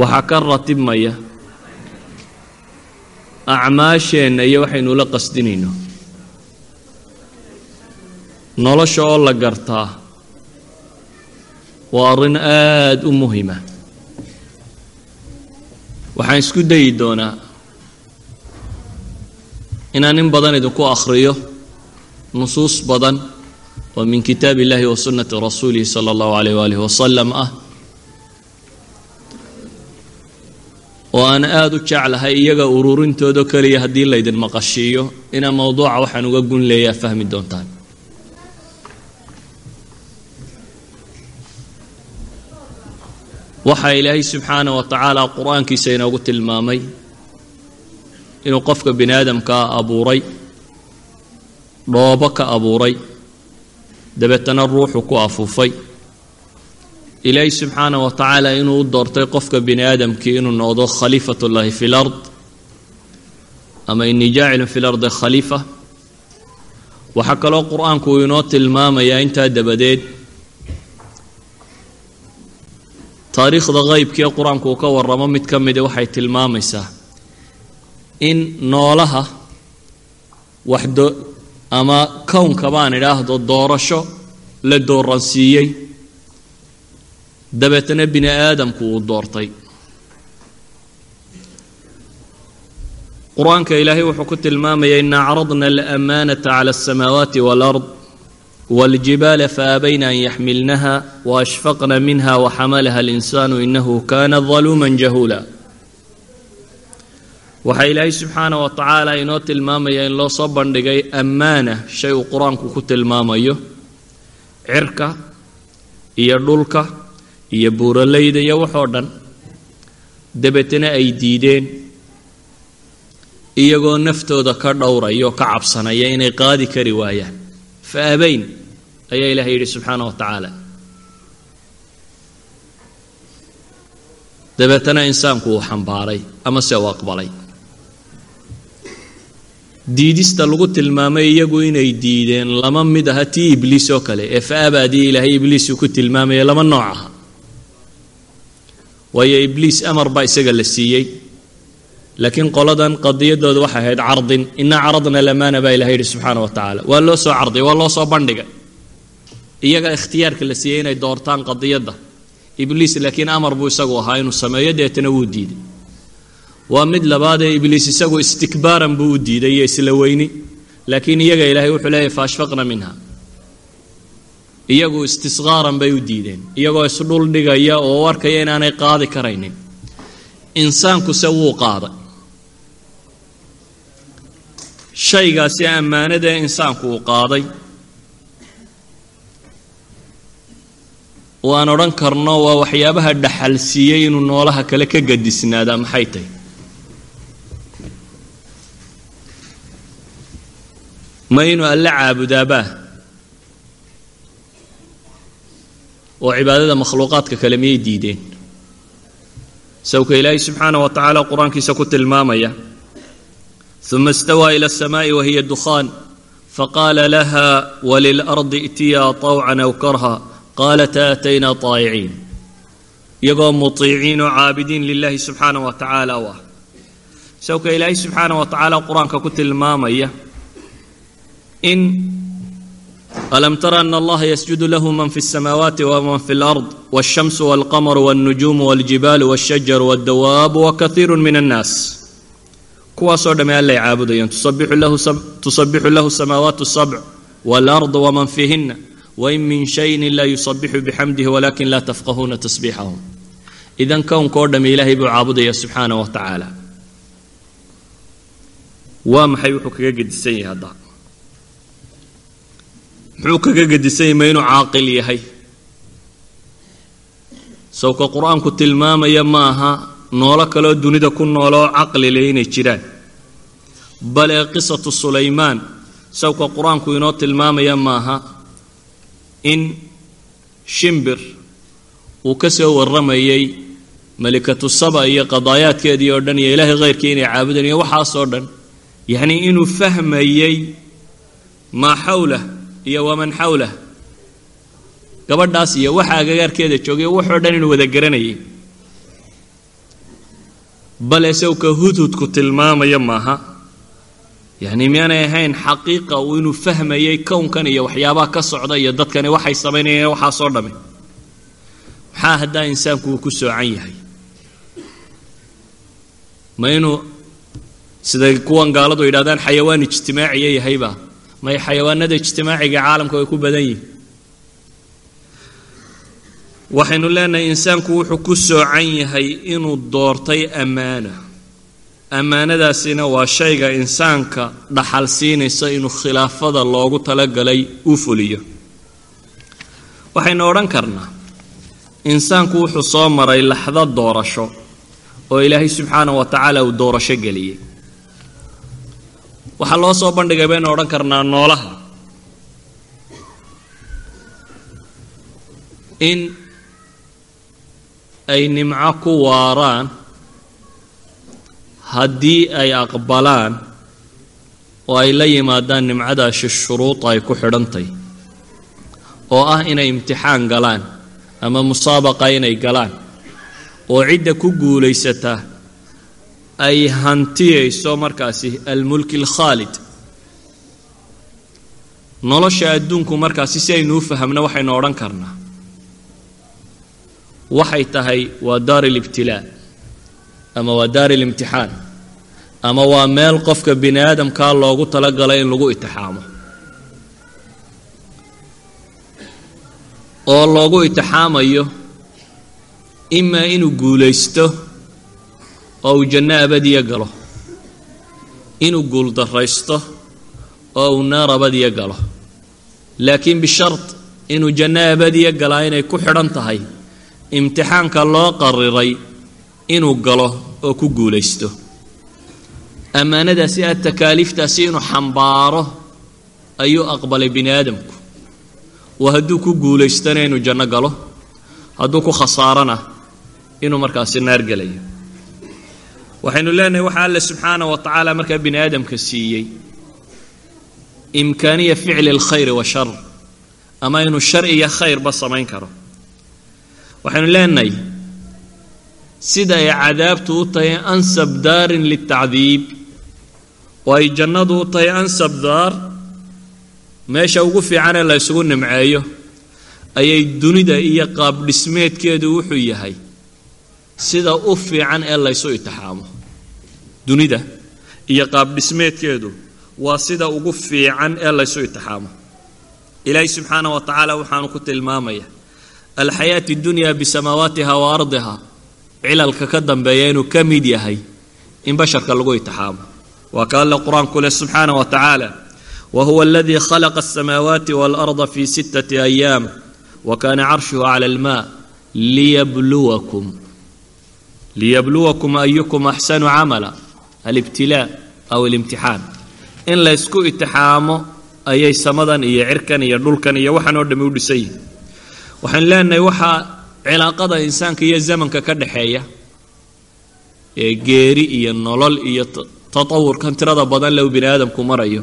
waxaa ka ratibmaya acmaasheenna iyo waxaynu la qasdinayno. Nolosha oo la gartaa waa arrin aada u muhima. Waxaan isku dayi doonaa inaan in badan idinku akhriyo nusuus badan oo min kitaab illahi wa sunnati rasuulihi sala allahu alayh waalihi wasalam ah oo aan aada u jeclahay iyaga ururintoodo keliya haddii laydin maqashiiyo inaa mowduuca waxaan uga gun leeyaa fahmi doontaan. Waxaa ilaahay subxaana wa tacaala qur'aankiisa inoogu tilmaamay inuu qofka bini aadamkaa abuuray dhoobo ka abuuray dabeetana ruuxu ku afuufay ilaahay subxaana wa tacaala inuu u doortay qofka bini aadamkii inuu noqdo khaliifat ullaahi fi lard ama inii jaacilun fi lardi khaliifa. Waxaa kaloo qur'aanku uu inoo tilmaamayaa intaa dabadeed. Taariikhda qeybkii qur'aanku uu ka warramo mid ka midi waxay tilmaamaysaa in noolaha waxdo ama kownka baan idhaahdo doorasho la dooransiiyey dabeetana bini aadamku uu doortay. Qur'aanka ilaahay wuxuu ku tilmaamaya ina acradna alamaanata cala alsamaawaati waalard wاljibaala faabayna an yaxmilnaha waashfaqna minha waxamalaha alinsaanu inahu kana daluuma jahuula. Waxaa ilaahay subxaana wa tacaala inoo tilmaamaya in loo soo bandhigay ammaana shay uu qur'aanku ku tilmaamayo cirka iyo dhulka iyo buuraleyda iyo waxoo dhan dabeetana ay diideen iyagoo naftooda ka dhowraya oo ka cabsanaya inay qaadi kari waayaan. Fa abayn ayaa ilahay yidhi subxaana wa tacaala. Dabeetana insaanku uu xambaaray ama se uu aqbalay. Diidista lagu tilmaamay iyagu inay diideen lama mid aha tii ibliis oo kale ee fa abaadii ilaahay ibliis uu ku tilmaamaya lama nooc aha waayo ibliis amar baa isaga la siiyey. Laakiin qoladan qadiyadooda waxay ahayd cardin. Inaa caradna lamaana baa ilahay yidhi subxaana wa tacaala. Waa loo soo carday waa loo soo bandhigay. Iyaga ikhtiyaarka la siiyey inay doortaan qadiyadda. Ibliis laakiin amar buu isagu ahaa inuu sameeyo deetana wuu diiday. Waa mid labaadee ibliis isagu istikbaaran buu u diiday iyo isla weyni. Laakiin iyaga ilaahay wuxuu leeyahy faashfaqna minha iyagu istisqaaran bay u diideen. Iyagoo isdhul dhigaya oo u arkaya inaanay qaadi karaynin. Insaankuse wuu qaaday. Shaygaasi ammaanadae insaanku uu qaaday. Waan odhan karno waa waxyaabaha dhaxal siiyey inuu noolaha kale ka gadisnaadaa maxay tahy ma inuu alle caabudaabaa oo cibaadada makhluuqaadka kale miyay diideen? Sawka ilaahay subxaana wa tacaala qur'aankiisa ku tilmaamaya uma istawaa ila alsamaa'i wahiya dukhaan faqaala laha walilardi itiyaa tawcan aw karha qaalataa ataynaa taayiciin iyagoo mutiiciin oo caabidiin lilaahi subxaana wa tacaala u ah. Sawka ilaahay subxaana wa tacaala qur'aanka ku tilmaamaya in alam tara ana allaha yasjudu lahu man fi الsamaawaati wman fi اlard wالshamsu wاlqamaru wاlnujuumu wاljibaalu wاshajaru wاddawaabu wakaiiru min annaas kuwaasoo dhamme allay caabudayaan tusabixu lahu samaawaat الsabc wاlard wman fiihina wain min shayin laa yusabixu bixamdihi walakin laa tafqahuuna tasbiixahum idan kownka oo dhamme ilaahay buu caabudaya subxaana wa tacaala waa maxay wuxuu kaga gedisan yahay hadda muxuu kaga gedisan yahay ma inuu caaqil yahay? Sawka qur'aanku tilmaamaya ma aha noolo kaleoo dunida ku nooloo caqli leh inay jiraan. Bale qisatu sulaymaan sawka qur'aanku inoo tilmaamaya maaha in shimbir uu ka soo warramayay malikatu saba iyo qadaayaadkeedii oo dhan iyo ilaahay khayrkii inay caabudanayo waxaasoo dhan. Yacnii inuu fahmayey maa xawlah iyo waman xawlah. Gabadhaas iyo waxa agagaarkeeda joogay waxoo dhan inuu wada garanayay. Bale sawka hudhudku tilmaamaya maaha. Yacni miyaanay ahayn xaqiiqa uu inuu fahmayay kownkan iyo waxyaabaha ka socda iyo dadkani waxay samaynayeen waxaasoo dhamme maxaa haddaa insaanku uu ku soocan yahay? Ma inuu siday kuwan gaaladu yidhahdaan xayawaan ijtimaaciya yahayba may xayawaanada ijtimaaciga caalamka way ku badan yihiin waxaynu leenahay insaanku wuxuu ku soocan yahay inuu doortay ammaana ammaanadaasina waa shayga insaanka dhaxal siinaysa inuu khilaafada loogu talagalay u fuliyo. Waxaynu odhan karnaa insaanku wuxuu soo maray laxdo doorasho oo ilaahay subxaana wa tacaala uu doorasho geliyey waxaa loo soo bandhigay baynu odhan karnaa noolaha. In ay nimco ku waaraan haddii ay aqbalaan oo ay la yimaadaan nimcadaasi shuruud ay ku xidhantay oo ah inay imtixaan galaan ama musaabaqa inay galaan oo cidda ku guulaysataa ay hantiyayso markaasi almulki alkhaalid nolosha adduunku markaasi si aynu u fahamno waxaynu odhan karnaa. Waxay tahay waa daar alibtilaa ama waa daar alimtixaan ama waa meel qofka bini aadamkaa loogu talagalay in lagu itixaamo. Oo loogu itixaamayo imaa inuu guulaysto oo uu janno abadiya galo. Inuu guuldarraysto oo uu naar abadiya galo. Laakiin bishard inuu janno abadiya galaa inay ku xidhan tahay imtixaanka loo qariray inuu galo oo ku guulaysto. Ammaanadaasi aad takaaliiftaasi inuu xambaaro ayuu aqbalay bini aadamku. Waa hadduu ku guulaystana inuu janno galo hadduu ku khasaarana inuu markaasi naar gelayo waxaynu leenahay waxaa alle subxaana wa tacaala markaa bini aadamka siiyey. Imkaaniya ficli alkhayri wa shar ama inuu shar iyo khayrba samayn karo. Waxaynu leenahay sida ay cadaabtu u tahay ansab daarin litacdiib oo ay jannadu u tahay ansab daar meesha ugu fiicanee la ysugu nimceeyo ayay dunida iyo qaabdhismeedkeedu wuxuu yahay sida u fiican ee laysu itixaamo. Dunida iyo qaabdhismeedkeedu waa sida ugu fiican ee laysu itixaamo. Ilaahay subxaana wa tacaala waxaanu ku tilmaamaya alxayaati dunya bisamaawaatiha wa ardiha. Cilalka ka dambeeya inuu ka mid yahay in basharka lagu itixaamo. Waa ka alle qur'aanku leh subxaana wa tacaala wahuwa aladii khalaqa asamaawaati waalarda fi sittati ayaam wa kaana carshuhu cala almaa liyabluwakum liyabluwakum ayukum axsanu camala alibtilaa aw alimtixaan. In laysku itixaamo ayay samadan iyo cirkan iyo dhulkan iyo waxaan oo dhami u dhisan yihiin waxaan leenahay waxaa cilaaqada insaanka iyo zamanka ka dhexeeya ee geeri iyo nolol iyo tatawurkan tirada badan u bini aadamku marayo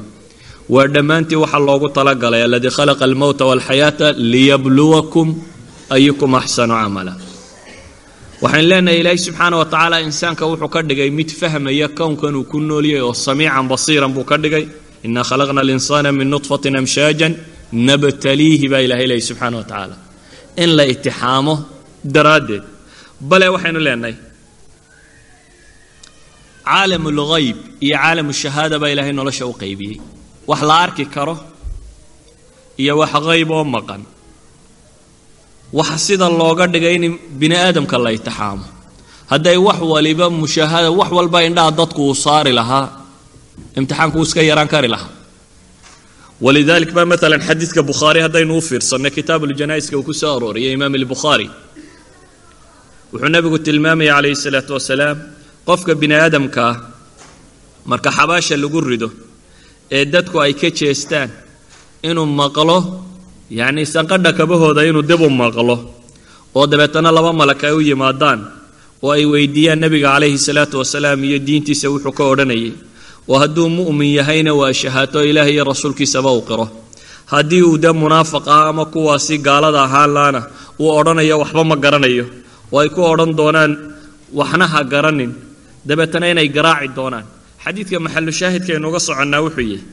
waa dhammaantii waxaa loogu talagalay aladii khalaqa almowta walxayaata liyabluwakum ayukum axsanu camala waxaan leenahay ilaahay subxaana wa tacaala insaanka wuxuu ka dhigay mid fahmaya kownkan uu ku noolyahay oo samiican basiiran buu ka dhigay. Inaa khalaqna alinsaana min nudfatin amshaajan nabtaliihi baa ilahay leeyay subxaana wa tacaala. In la itixaamo daraaddeed bale waxaynu leenahay caalam ulghayb iyo caalam shahaada baa ilaahay nolosha u qaybiyey. Wax la arki karo iyo wax qayb oo maqan waxa sida looga dhigay in bini aadamka la itixaamo hadday wax waliba mushaahada wax walba indhaha dadku uu saari lahaa imtixaanku uu iska yaraan kari lahaa. Walidalik baa maalan xadiidka bukhaari haddaynu u fiirsanno kitaabuljanaaiska uu ku soo arooriyay imaam albukhaari. Wuxuu nebigu tilmaamaya calayhi salaatu wasalaam qofka bini aadamka ah marka xabaasha lagu rido ee dadku ay ka jeestaan inuu maqlo yacnii sanqadha kabahooda inuu dib u maqlo oo dabeetana laba malak ay u yimaadaan oo ay weydiiyaan nebiga calayhi salaatu wasalaam iyo diintiisa wuxuu ka odhanayay oo hadduu mu'min yahayna waa shahaato ilaah iyo rasuulkiisaba u qiro. Haddii uu de munaafiq ah ama kuwaasi gaalada ahaan laana uu odhanayo waxba ma garanayo. Oo ay ku odhan doonaan waxna ha garanin. Dabeetana inay garaaci doonaan. Xadiidka maxalu shaahidka aynuga soconnaa wuxuu yihi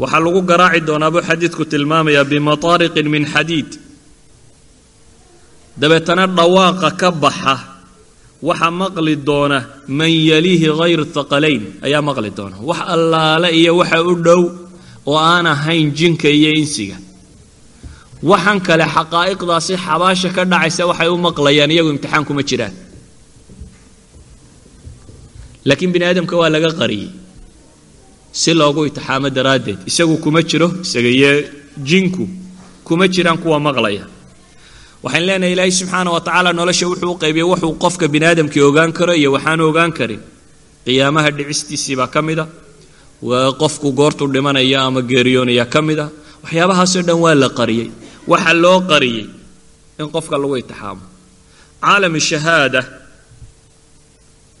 waxaa lagu garaaci doonaa buu xadiidku tilmaamayaa bimataariqin min xadiid. Dabeetana dhawaaqa ka baxa waxa maqli doona man yaliihi hayr haqalayn ayaa maqli doona. Wax allaale iyo waxa u dhow oo aan ahayn jinka iyo insiga. Waxaan kale xaqaa'iqdaasi xabaasha ka dhacaysa waxay u maqlayaan iyagu imtixaan kuma jiraan. Laakiin bini aadamka waa laga qariyey si loogu itixaamo daraaddeed. Isagu kuma jiro isaga iyo jinku kuma jiraan kuwa maqlaya. Waxaan leenahay ilaahay subxaana wa tacaala nolosha wuxuu u qaybiyey wuxuu qofka bini aadamkii ogaan karo iyo waxaanu ogaan karin. Qiyaamaha dhicistiisii baa ka mid a. Qofku goortuu dhimanaya ama geeriyoonaya ka mid a. Waxyaabahaasoo dhan waa la qariyey. Waxa loo qariyey in qofka lagu itixaamo. Caalami shahaada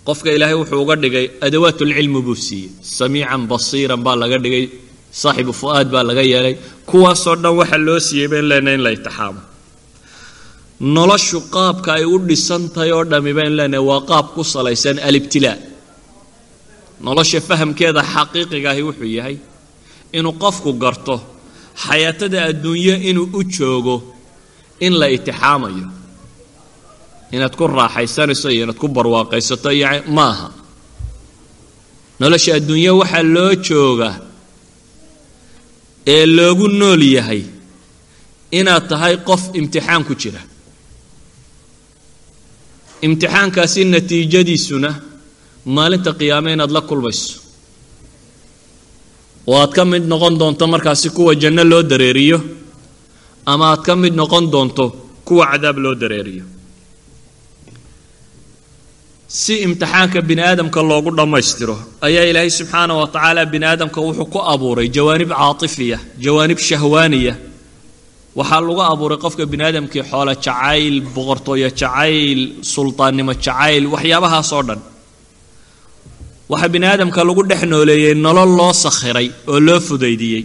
qofka ilaahay wuxuu uga dhigay adawaat lcilmi buu siiyey. Samiican basiiran baa laga dhigay saaxibu fu'aad baa laga yeelay. Kuwaasoo dhan waxa loo siiyey bayn leenahay in la itixaamo noloshu qaabka ay u dhisan tahay oo dhammi bayn leenahay waa qaab ku salaysan alibtilaa nolosha fahamkeeda xaqiiqiga ahi wuxuu yahay inuu qofku garto xayaatada adduunyo inuu u joogo in la itixaamayo inaad ku raaxaysanayso iyo inaad ku barwaaqaysato iyo ma aha nolosha adduunyo waxaa loo joogaa ee loogu nool yahay inaad tahay qof imtixaan ku jira. Imtixaankaasi natiijadiisuna maalinta qiyaame inaad la kulmayso. Oo aad ka mid noqon doonto markaasi kuwa janno loo dareeriyo ama aad ka mid noqon doonto kuwa cadaab loo dareeriyo si imtixaanka bini aadamka loogu dhammaystiro ayaa ilaahay subxaana wa tacaala bini aadamka wuxuu ku abuuray jawaanib caatifiya jawaanib shahwaaniya waxaa lagu abuuray qofka bini aadamkii xoolo jacayl boqortooyo jacayl sultaannimo jacayl waxyaabahaasoo dhan. Waxaa bini aadamka lagu dhex nooleeyey nolol loo sakhiray oo loo fudaydiyey.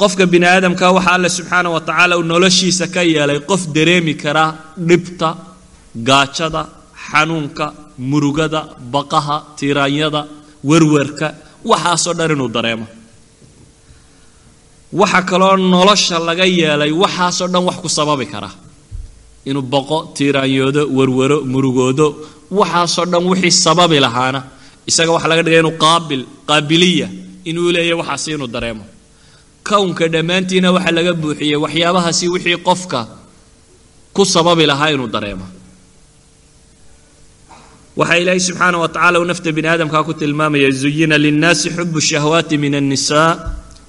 Qofka bini aadamka waxaa alle subxaana wa tacaala uu noloshiisa ka yeelay qof dareemi kara dhibta gaajada xanuunka murugada baqaha tiraanyada werwerka waxaasoo dhan inuu dareemo. Waxa kaloo nolosha laga yeelay waxaasoo dhan wax ku sababi kara. Inuu baqo tiiraanyoodo werwero murugoodo waxaasoo dhan wixii sababi lahaana. Isaga waxaa laga dhigay inuu qaabil qaabiliya inuu leeyahy waxaasi inuu dareemo. Kownka dhammaantiina waxaa laga buuxiyey waxyaabahaasi wixii qofka ku sababi lahaa inuu dareemo waxaa ilaahay subxaana wa tacala uu nafta bini aadamkaa ku tilmaamaya zuyina linnaasi xubu shahwaati min الnisa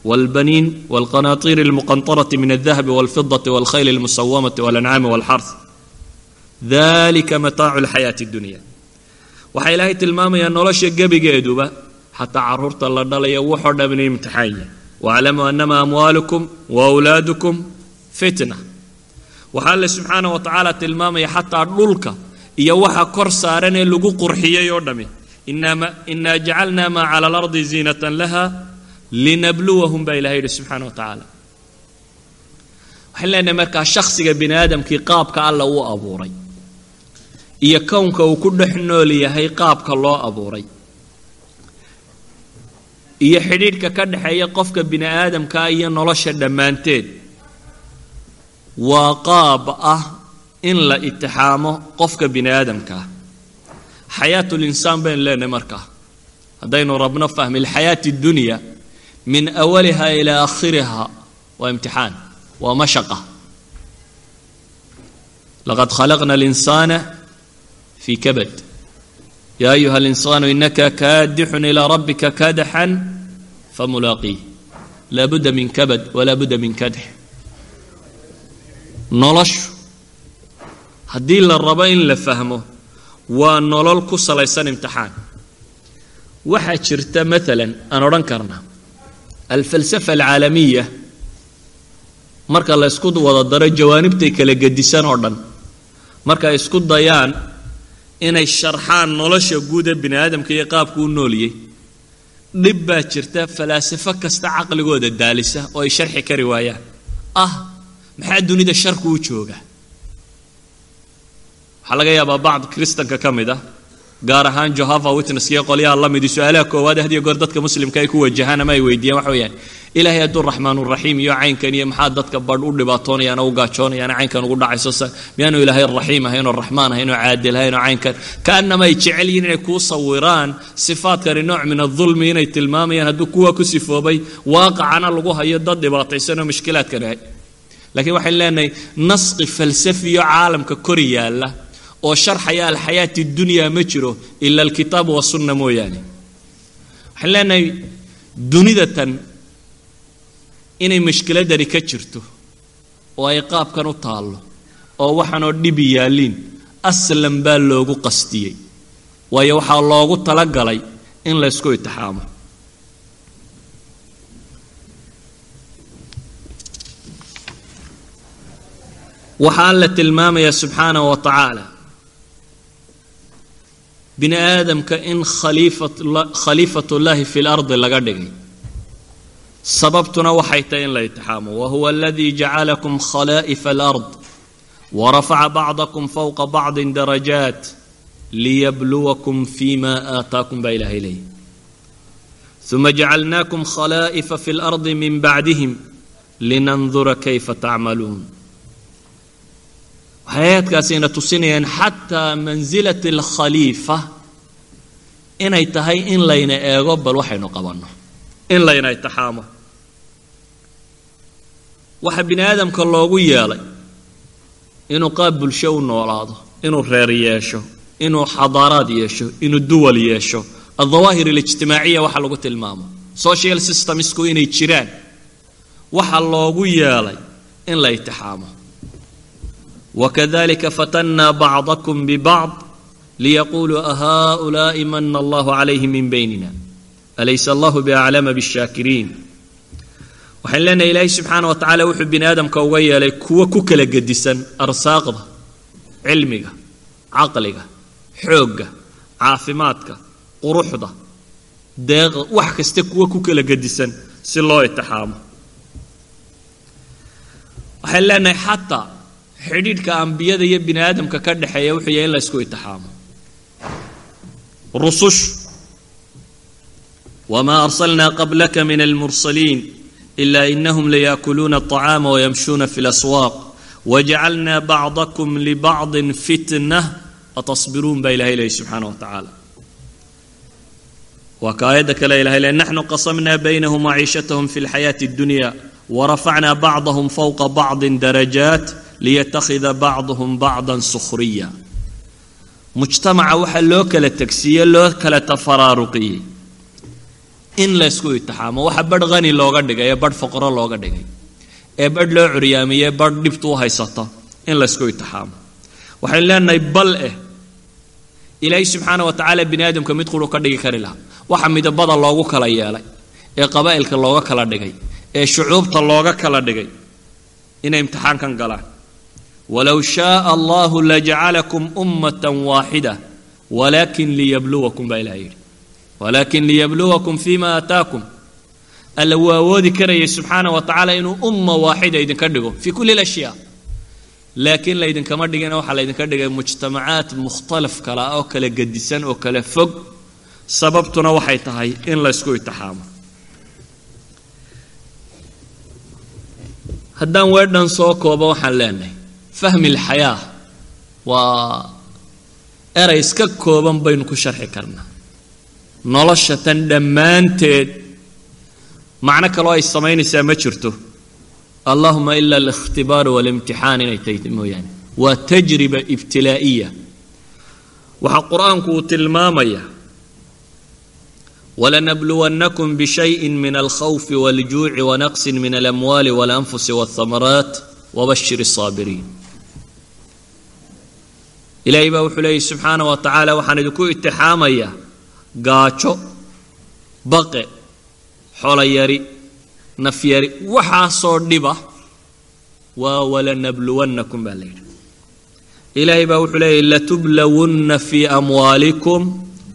wاlbaniin wاlqanaطiir اlmuqanطaraةi min الdahabi wاlfidaةi wاlkhayl اlmusawamaةi wاlancaami wاlxarث dalika mataacu اlxayaati اdunya waxaa ilaahay tilmaamayaa nolosha gebigeeduba xataa caruurta la dhalaya wuxoo dham inay imtixaan yahay wاclamuu anama amwaalukum waawlaadukum fitna waxaa alle subxaana wa tacaala tilmaamaya xataa dhulka iyo waxa kor saaran ee lagu qurxiyey oo dhami. Inaa jacalna maa cala alardi ziinatan laha linabluwahum baa ilahay yidhi subxaana wa tacaala. Waxaan leenahay markaa shakhsiga bini aadamkii qaabka alla uu abuuray iyo kownka uu ku dhex nool yahay qaabka loo abuuray iyo xidhiidhka ka dhexeeya qofka bini aadamkaa iyo nolosha dhammaanteed waa qaab ah in la itixaamo qofka bini aadamkaa xayaatu linsaan baynu leenahay markaa haddaynu rabno fahmi lxayaati اdunya min awaliha ilaa aakhiriha waa imtixaan waa mashaqa laqad khalaqna اlinsaana fii kabad ya ayuha اlinsaanu inaka kaadixun ilaa rabbika kadaxan famulaaqiih laa budda min kabad walaa budda min kadx noloshu haddii la rabo in la fahmo waa nolol ku salaysan imtixaan. Waxaa jirta maalan aan odhan karna. Alfalsafa alcaalamiya marka la ysku wada daro jawaanibtay kala gedisan oo dhan marka ay isku dayaan inay sharxaan nolosha guuda bini aadamka iyo qaabku u nooliyey dhib baa jirta falaasafo kasta caqligooda daalisa oo ay sharxi kari waayaan ah maxaa dunida sharku u jooga waxaa laga yaabaa bacd kristanka ka mid ah gaar ahaan johava witness iyo qolyaha la midi su'aalaha koowaad hadiyo goor dadka muslimka ay ku wajahaan ama ay weydiiyaan. Waxa weeyaan ilaahay hadduu raxmaanuraxiim iyo caynkan iyo maxaa dadka badh u dhibaatoonayaan oo u gaajoonayaan caynkan ugu dhacayso miyaanu ilaahay raxiim ahayn raxmaan ahayn caadil ahayn caynkan. Kaanama ay jecel yihiin inay kuu sawiraan sifaadkani nooc min adulmi inay tilmaamayaan hadduu kuwa ku sifoobay waaqacana lagu hayo dad dhibaataysan oo mushkilaadkan ahay. Laakiin waxaan leenahay nasqi falsafiyo caalamka kor yaalla oo sharxaya alxayaati dunya ma jiro ila alkitaab wasunna mooyaane. Waxaan leenahay dunidatan inay mashkiladani ka jirto oo ay qaabkan u taallo oo waxaanoo dhibi yaalliin aslan baa loogu qastiyey. Waayo waxaa loogu talagalay in laysku itixaamo. Waxaa la tilmaamayaa subxaanahu wa tacaala bini aadamka in khaliifatullaahi fi lardi laga dhigay sababtuna waxay tahay in la itixaamo wahuwa aladii jacalakum khalaa'ifa alard warafaca bacdakum fowqa bacdin darajaat liyabluwakum fima aataakum baa ilaahay leeyahy uma jacalnaakum khalaa'ifa fi lardi min bacdihim linandura kayfa tacmaluun waxay aayadkaasina tusinayaan xataa mansilati alkhaliifa inay tahay in layna eego bal waxaynu qabanno. In layna itixaamo waxa bini aadamka loogu yeelay inuu qaab bulsho u noolaado inuu reer yeesho inuu xadaaraad yeesho inuu duwal yeesho. Aldawaahir alijtimaaciya waxa lagu tilmaamo. Social systemsku inay jiraan. Waxa loogu yeelay in la itixaamo وكذلك فتنا بعضكم ببعض ليقولوا أهؤلاء من الله عليهم من بيننا أليس الله بأعلم بالشاكرين waxaan leenahay ilaahay subxaana wa tacaala wuxuu bini aadamka uga yeelay kuwo ku kala gedisan arsaaqda cilmiga caqliga xoogga caafimaadka quruxda deeqa wax kasta kuwo ku kala gedisan si loo itixaamo waxaan leenahay xataa xidhiidhka ambiyada iyo bini aadamka ka dhexeeya wuxuu yahay in la ysku itixaamo. Rusush. Wamaa arsalnaa qablaka min almursaliin ila inahum layaakuluuna aطacaama wayamshuuna fi laswaaq wajacalnaa bacdakum libacdin fitna atasbiruun baa ilahay leeyahy subxaana wa tacaala waa ka aayadda kale ilahay le naxnu qasamnaa baynahum maciishatahum fi lxayaati اddunya warafacnaa bacdahum fowqa bacdin darajaat liyattakhida bacduhum bacdan sukhriya mujtamaca waxaa loo kala tegsiiye loo kala tafaraaruqiyey in laysku itixaamo waxa badh hani looga dhigay ee badh foqro looga dhigay ee badh loo curyaamiyey badh dhibtu u haysato in laysku itixaamo waxaynu leenahay bal eh ilaahay subxaana wa tacaala bini aadamka mid quru ka dhigi kari lahaa waxa midabada loogu kala yeelay ee qabaa'ilka looga kala dhigay ee shucuubta looga kala dhigay inay imtixaankan galaan wlow shaaa allahu lajcalakum ummata waaxida walaakin liyabluwakum baa ilaha yidhi walaakin liyabluwakum fima aataakum alla wuu awoodi karayay subxaana wa tacaala inuu umma waaxida idinka dhigo fi kulli lashyaa laakiin laydinkama dhigina waxaa laydinka dhigay mujtamacaad mukhtalaf kala oo kala gedisan oo kala fog sababtuna waxay tahay in laysku itixaamo haddaan weedhan soo koobo waxaan leenahay fahmi alxayaa waa eray iska kooban baynu ku sharxi karnaa. Nolosha tan dhammaanteed macno kaloo ay samaynaysaa ma jirto. Allahuma ila alikhtibaar walimtixaan inay tahay mooyaane. Waa tajriba ibtilaa'iya waxaa qur'aanku uu tilmaamaya walanabluwannakum bishayin min alkhawfi waljuuci wanaqsin min alamwaali walanfusi walhamaraat wabashir الsaabiriin ilaahay baa wuxuu leeyay subxaana wa tacaala waxaan idinku itixaamayaa gaajo baqe xolayari nafyari waxaasoo dhiba waa walanabluwannakum baa la yidhi. Ilaahay baa wuxuu leeyay latublawunna fii amwaalikum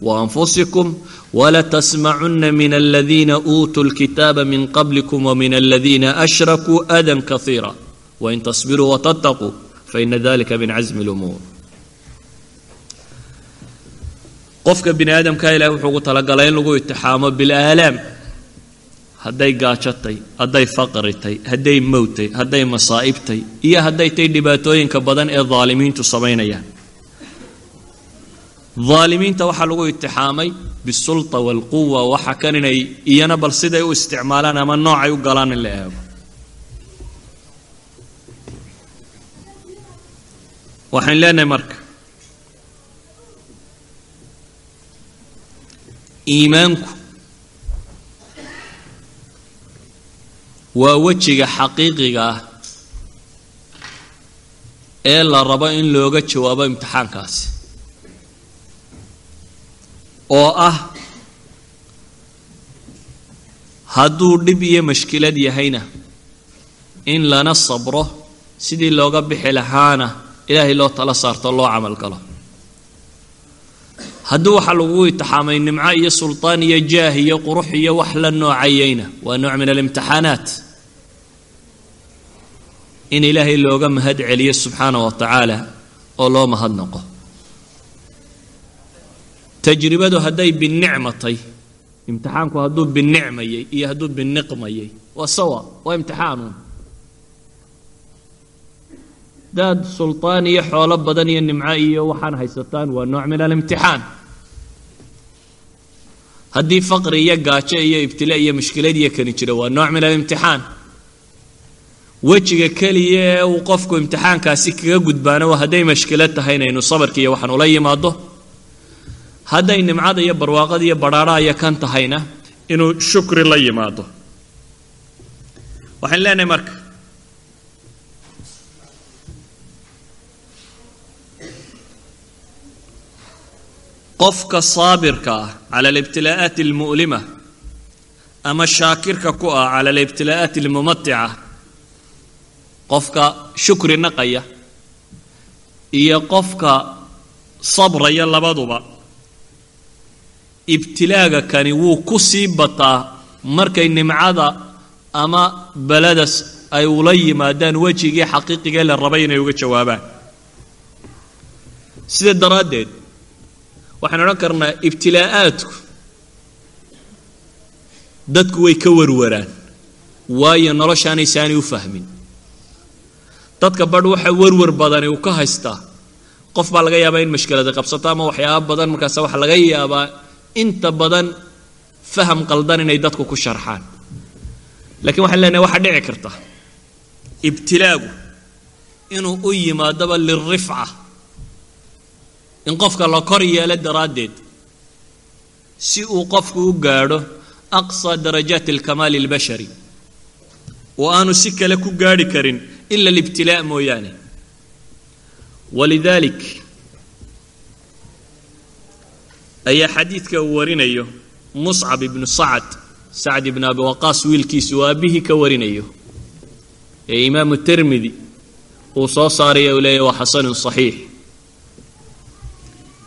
waanfusikum walatasmacunna min aladiina uutuu lkitaaba min qablikum wamin aladiina ashrakuu adan kaiira wain tasbiruu watataquu faina dalika min casmi lumuur qofka bini aadamka ilahi wuxuu ugu talagalay in lagu itixaamo bilaalaam hadday gaajotay hadday faqritay hadday mowtay hadday masaa'ibtay iyo hadday tay dhibaatooyinka badan ee daalimiintu samaynayaan. Daalimiinta waxaa lagu itixaamay bisulta waalquwa waxa kan inay iyana bal siday u isticmaalaan ama noocay u galaan in la eego. Waxaan leenahay marka iimaanku. Waa wejiga xaqiiqiga ah ee la rabo in looga jawaabo imtixaankaasi. Oo ah hadduu dhib iyo mashkilad yahayna in lana sabro sidii looga bixi lahaana ilaahay loo tala saarto loo camal galo haddii waxaa lagu itixaamay nimco iyo sultaan iyo jaah iyo qurux iyo wax la noocayayna waa nooc min alimtixaanaat. In ilaahay looga mahad celiyo subxaana wa tacaala oo loo mahadnaqo tajribadu hadday binicmatay imtixaanku hadduu binicmayay iyo hadduu biniqmayay waa sawa waa imtixaanuun. Daad sultaan iyo xoolo badan iyo nimco iyo waxaan haysataan waa nooc min alimtixaan haddii faqri iyo gaajo iyo ibtila iyo mushkilad iyo kani jiro waa nooc min alimtixaan. Wejiga keliya ee uu qofku imtixaankaasi kaga gudbaano hadday mashkilad tahay inaynu sabarka iyo waxaan ula yimaado hadday nimcada iyo barwaaqada iyo badhaadhaha iyo kan tahayna inuu shukri la yimaado. Waxaan leenahay marka qofka saabirka ah cala alibtilaa'aati almu'lima ama shaakirka ku ah cala alibtilaa'aati almumatica qofka shukri naqaya iyo qofka sabraya labaduba ibtilaaga kani wuu ku sii bataa markay nimcada ama beladas ay ula yimaadaan wejigii xaqiiqigee la rabay inay uga jawaabaan. Sida daraaddeed waxaan odhan karnaa ibtilaa'aadku dadku way ka warwaraan waayo noloshaanay saani u fahmin. Dadka badh waxa warwar badani uu ka haystaa. Qof baa laga yaabaa in mashkilada qabsato ama waxyaaba badan markaas waxa laga yaabaa inta badan faham qaldan inay dadku ku sharxaan. Lakiin waxaan leenahay waxaa dhici karta ibtilaagu inuu u yimaadoba lilrifca in qofka la kor yeelo daraaddeed si uu qofku u gaadho aqsa darajaati alkamaali albashari oo aanu si kale ku gaadhi karin ila alibtilaa' mooyaane. Walidaalik ayaa xadiidka uu warinayo muscab ibnu sacad sacd ibnu abi waqaas wiilkiisu uu aabbihii ka warinayo ee imaamu tirmidi uu soo saaraya uu leeyahy waa xasanun saxiix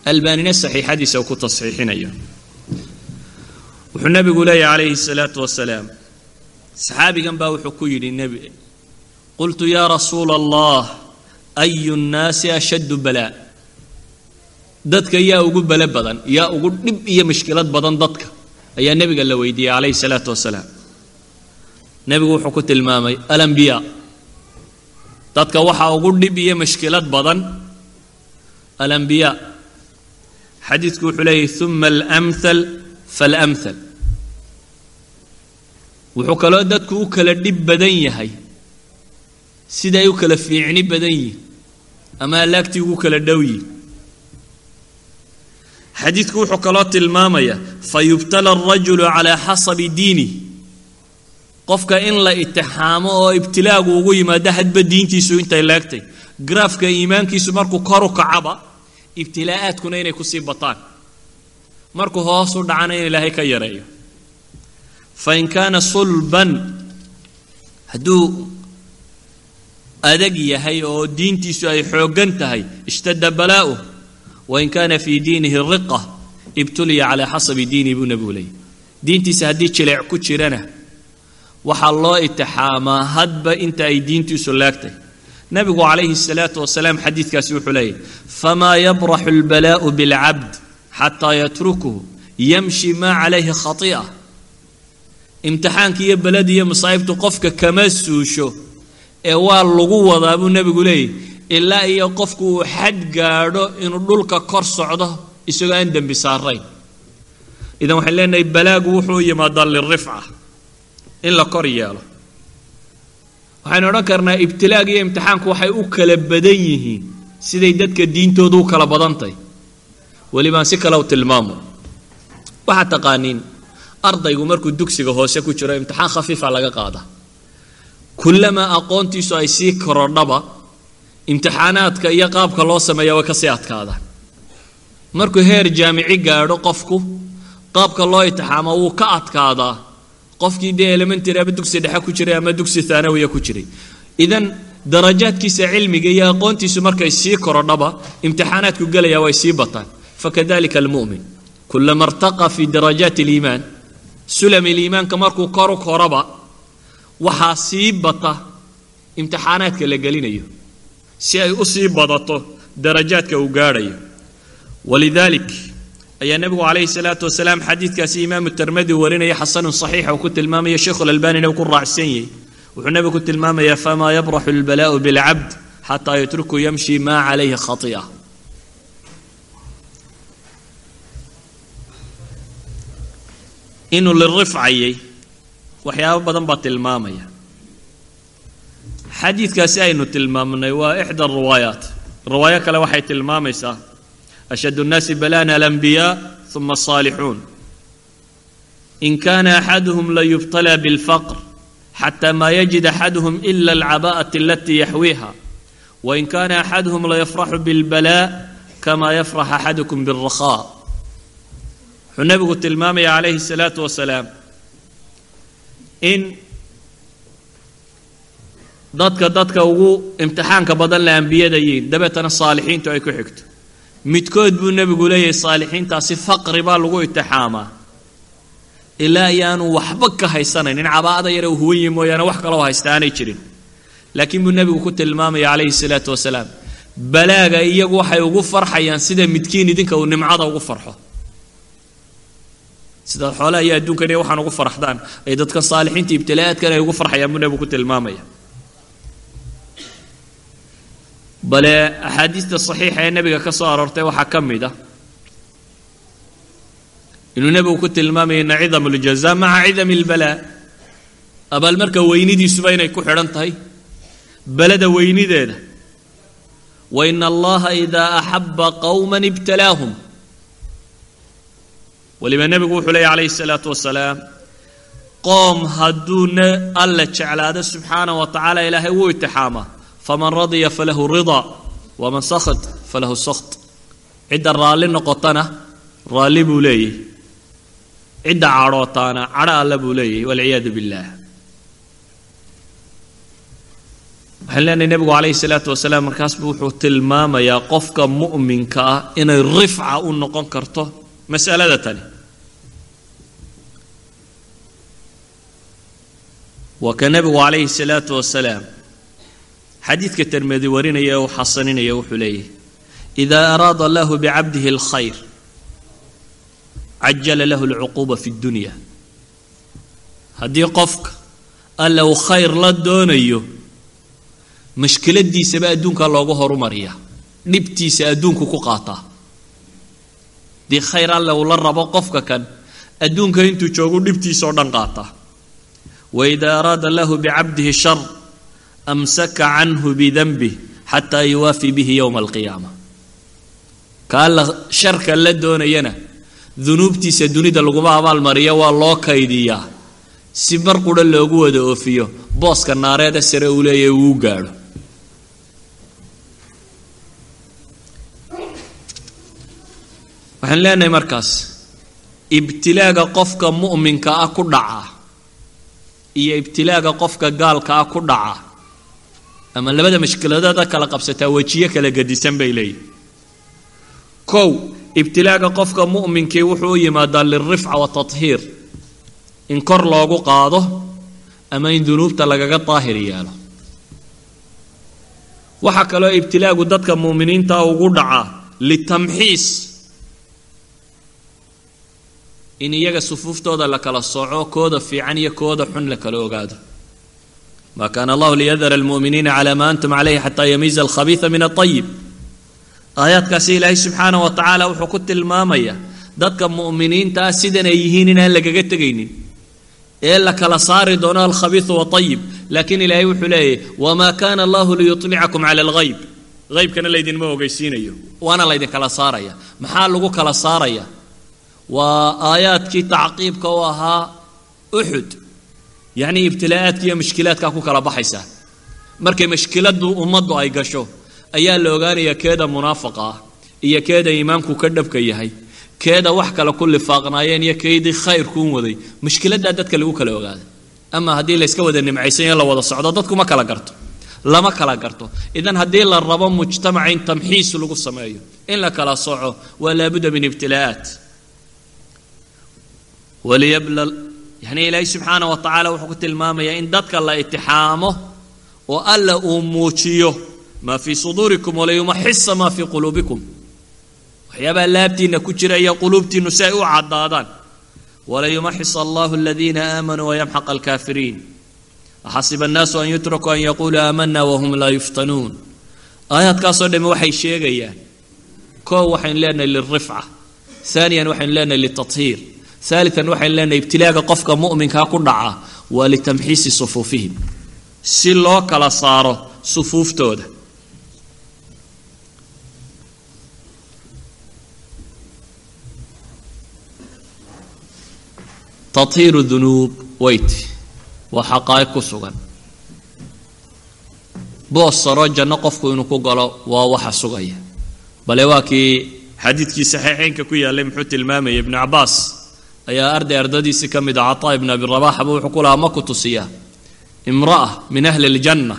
albanina saxiixadiisa ku tasxiixinayo. Wuxuu nabigu leeyahy calayhi salaatu wasalaam saxaabigan baa wuxuu ku yidhi nebi qultu yaa rasuula allah ayu nnaasi ashaddu balaa? Dadka yaa ugu bale badan yaa ugu dhib iyo mushkilad badan dadka ayaa nebiga la weydiiyey calayhi salaatu wasalaam nebigu wuxuu ku tilmaamay alambiyaa dadka waxaa ugu dhib iyo mushkilad badan alambiyaa xadiidku wuxuu leeyahy uma alamhal faalamhal wuxuu kaloo dadku u kala dhib badan yahay siday u kala fiicni badan yihiin ama allaagtii ugu kala dhow yihiin xadiidku wuxuu kaloo tilmaamaya fayubtala alrajulu calaa xasabi diinih qofka in la itixaamo oo ibtilaagu ugu yimaado hadba diintiisu intay leegtay garaafka iimaankiisu markuu kor u kacaba ibtilaa'aadkuna inay ku sii bataan. Markuu hoos u dhacana in ilaahay ka yareeyo. Fain kaana sulban hadduu adag yahay oo diintiisu ay xooggan tahay ishtadda balaa'uh wain kaana fii diinihi riqa ibtuliya calaa xasabi diinihi buu nebigu leeyay diintiisa haddii jileec ku jirana waxaa loo itixaamaa hadba inta ay diintiisu laagtay nebigu calayhi الsalaatu wasalaam xadiidkaasi wuxuu leeyahy famaa yabraxu اlbalaa'u biاlcabd xataa yatrukuhu yamshi maa calayhi khati'a imtixaanki iyo beledi iyo masaa'ibtu qofka kama suusho ee waa lagu wadaa buu nebigu leeyahy ilaa iyo qofku uu xad gaadho inuu dhulka kor socdo isagoo aan dembi saarayn idan waxaan leenahay balaagu wuxuu yimaadaa lirifca in la kor yeelo waxaynu odhan karnaa ibtilaaga iyo imtixaanku waxay u kala badan yihiin. Siday dadka diintoodu u kala badantahy welibaan si kale u tilmaamo waxaad taqaaniin ardaygu markuu dugsiga hoose ku jiro imtixaan khafiifa laga qaada. Kullamaa aqoontiisu ay sii korodhaba imtixaanaadka iyo qaabka loo sameeya way ka sii adkaadaan. Markuu heer jaamici gaadho qofku qaabka loo itixaamo wuu ka adkaadaa qofkii dee elementary ama dugsi dhexe ku jiray ama dugsi thaanawiya ku jiray. Idan darajaadkiisa cilmiga iyo aqoontiisu markay sii korodhaba imtixaanaadku gelaya way sii bataan. Fakadalika almu'min. Kulama irtaqa fi darajaati aliimaan. Sulam iliimaanka markuu koru koraba waxaa sii bata imtixaanaadka la gelinayo. Si ay u sii badato darajaadka uu gaadhayo. Walidaalik ayaa nebigu calayhi salaatu wasalaam xadiidkaasi imaamu tirmidi warinaya xasanun saxiixa uu ku tilmaamaya sheikhu lalbanina uu ku raacsan yahay. Wuxuu nebigu ku tilmaamayaa famaa yabraxu albalaa'u bilcabd xataa yatruku yamshi maa calayhi khati'a inuu lirifcayay waxyaabo badan baa tilmaamaya. Xadiidkaasi aynu tilmaamnay waa ixda riwaayaat. Riwaayo kale waxay tilmaamaysaa ashad الnaasi balana alanbiyaa uma الصaalixuun in kana axaduhum layubtalى bاlfaqr xatى ma yajid axaduhum ila alcabaءaة alatii yaxwiiha wain kana axaduhum layafraxu bاlbalaa kama yafrax axadukum bالrakhaa wuxuu nebigu tilmaamaya calayhi الsalaatu wasalaam in dadka dadka ugu imtixaanka badan le ambiyada yihiin dabeetana saalixiintu ay ku xigto midkood buu nebigu leeyahay saalixiintaasi faqri baa lagu itixaamaa. Ilaa ayaanu waxba ka haysanaynin cabaa'ada yare yihi mooyaane wax kaloo haysta aanay jirin. Laakiin buu nebigu ku tilmaamaya calayhi salaatu wasalaam balaaga iyagu waxay ugu farxayaan sida midkiin idinka uu nimcada ugu farxo. Sidaad xoolaha iyo adduunkan iyo waxaan ugu farxdaan ay dadkan saalixiinta ibtilaaadkan ay ugu farxayaan buu nebigu ku tilmaamaya bale axaadiista saxiixa ee nebiga ka soo aroortay waxaa ka mid ah. Inuu nebigu ku tilmaamayo ina cidam uljaza maca cidami lbalaa abaalmarka weynidiisuba inay ku xidhan tahay. Balada weynideeda. Wa ina allaha idaa axaba qowma ibtalaahum. Weliba nebigu wuxuu leeya calayhi salaatu wasalaam qoom hadduu alle jeclaado subxaana wa tacaala ilaahay wuu itixaamaa faman radya falahu ridaa waman sakht falahu sakht. Cidda raalli noqotana raalli buu leeyahy. Cidda cadhootaana cadho alla buu leeyahy walciyaadu billaah waxaan leenahay nebigu calayhi salaatu wasalaam markaasbu wuxuu tilmaamayaa qofka mu'minka ah inay rifca u noqon karto mas'alada tani. Waa ka nebigu calayhi salaatu wasalaam xadiidka termadi warinaya uu xasaninaya wuxuu leeyahy idaa araada allahu bicabdihi alkhayr cajala lahu alcuquuba fi dunya haddii qofka alla uu khayr la doonayo mashkiladiisaba adduunkaa loogu horumariyaa dhibtiisa adduunku ku qaataa. Haddii khayr alle uu la rabo qofka kan adduunka intuu joogu dhibtiisao dhan qaataa. Wa idaa araada allahu bicabdihi shar amsaka canhu bidanbih xataa yuwaafii bihi yowma alqiyaama ka alla sharka la doonayana dunuubtiisa dunida laguma abaalmariyo waa loo kaydiyaa si mar qura loogu wada oofiyo booska naareeda sare uu leeyahay uu gaadho waxaan leenahay markaas ibtilaaga qofka mu'minka ah ku dhaca iyo ibtilaaga qofka gaalka ah ku dhaca ama labada mashkiladooda kala qabsataa wejiyo kala gadisan bay leeyihiin kow ibtilaaga qofka mu'minkii wuxuu u yimaadaa lilrifca watathiir in kor loogu qaado ama in dunuubta lagaga daahir yeelo. Waxaa kaloo ibtilaagu dadka mu'miniinta ugu dhacaa litamxiis. In iyaga sufuuftooda la kala sooco kooda fiican iyo kooda xun la kala ogaado ma kaana allahu liyadara almu'miniina cala ma antum calayhi xataa yamiiza alkhabiisa min aطayib aayaadkaasi ilaahay subxaanah wa tacaala wuxuu ku tilmaamaya dadka mu'miniinta ah sidan ay yihiin inaan lagaga tegaynin. Ee la kala saari doono alkhabiisu waayib laakiin ilaahay wuxuu leeyahy wamaa kaana allahu liyuطlicakum cala alghayb. Haybkana laydinma ogeysiinayo waana laydinkala saaraya. Maxaa lagu kala saaraya? Waa aayaadkii tacqiibka u ahaa uxud yacnii ibtilaa'aadka iyo mushkilaadkaa ku kala baxaysaa markay mashkiladdu ummaddu ay gasho ayaa la ogaanaya keeda munaafaqa ah iyo keeda iimaanku ka dhabka yahay keeda wax kale ku lifaaqnaayeen iyo keydii khayrkuun waday. Mushkiladdaa dadka lagu kala ogaaday ama haddii layska wada nimcaysanyo la wada socdo dadku ma kala garto. Lama kala garto. Idan haddii la rabo mujtamaca in tamxiis lagu sameeyo in la kala soco waa laabudda min waliyabla yani ilaahay subxaana wa tacaala wuxuu ku tilmaamayaa in dadka la itixaamo oo alla uu muujiyo maa fii suduurikum walayumaxisa maa fii quluubikum. Waxyaabaha laabtiinna ku jira iyo quluubtiinnu si ay u caddaadaan. Walayumaxis allahu aladiina aamanuu wayamxaq alkaafiriin. Axasiba annaasu an yutrakuu an yaquuluu aamana wahum laa yuftanuun. Aayaadkaasoo dhamme waxay sheegayaan koo waxaynu leenahay lilrifca haaniyan waxaynu leenahay litathiir haalitan waxaynu leenahay ibtilaaga qofka mu'minkaa ku dhaca waa litamxiisi sufuufihim. Si loo kala saaro sufuuftooda. Tathiiru dunuub weyt waa xaqaa'ib ku sugan. Boos saroo janno qofku inuu ku galo waa waxa sugaya. Bale waa kii xadiidkii saxiixeynka ku yaallay muxuu tilmaamayay ibnu cabaas ayaa arday ardadiisii ka mid ah cataa ibnu abi rabaxaba wuxuu ku lahaa ma ku tusiyaa? Imra'a min ahli ljanna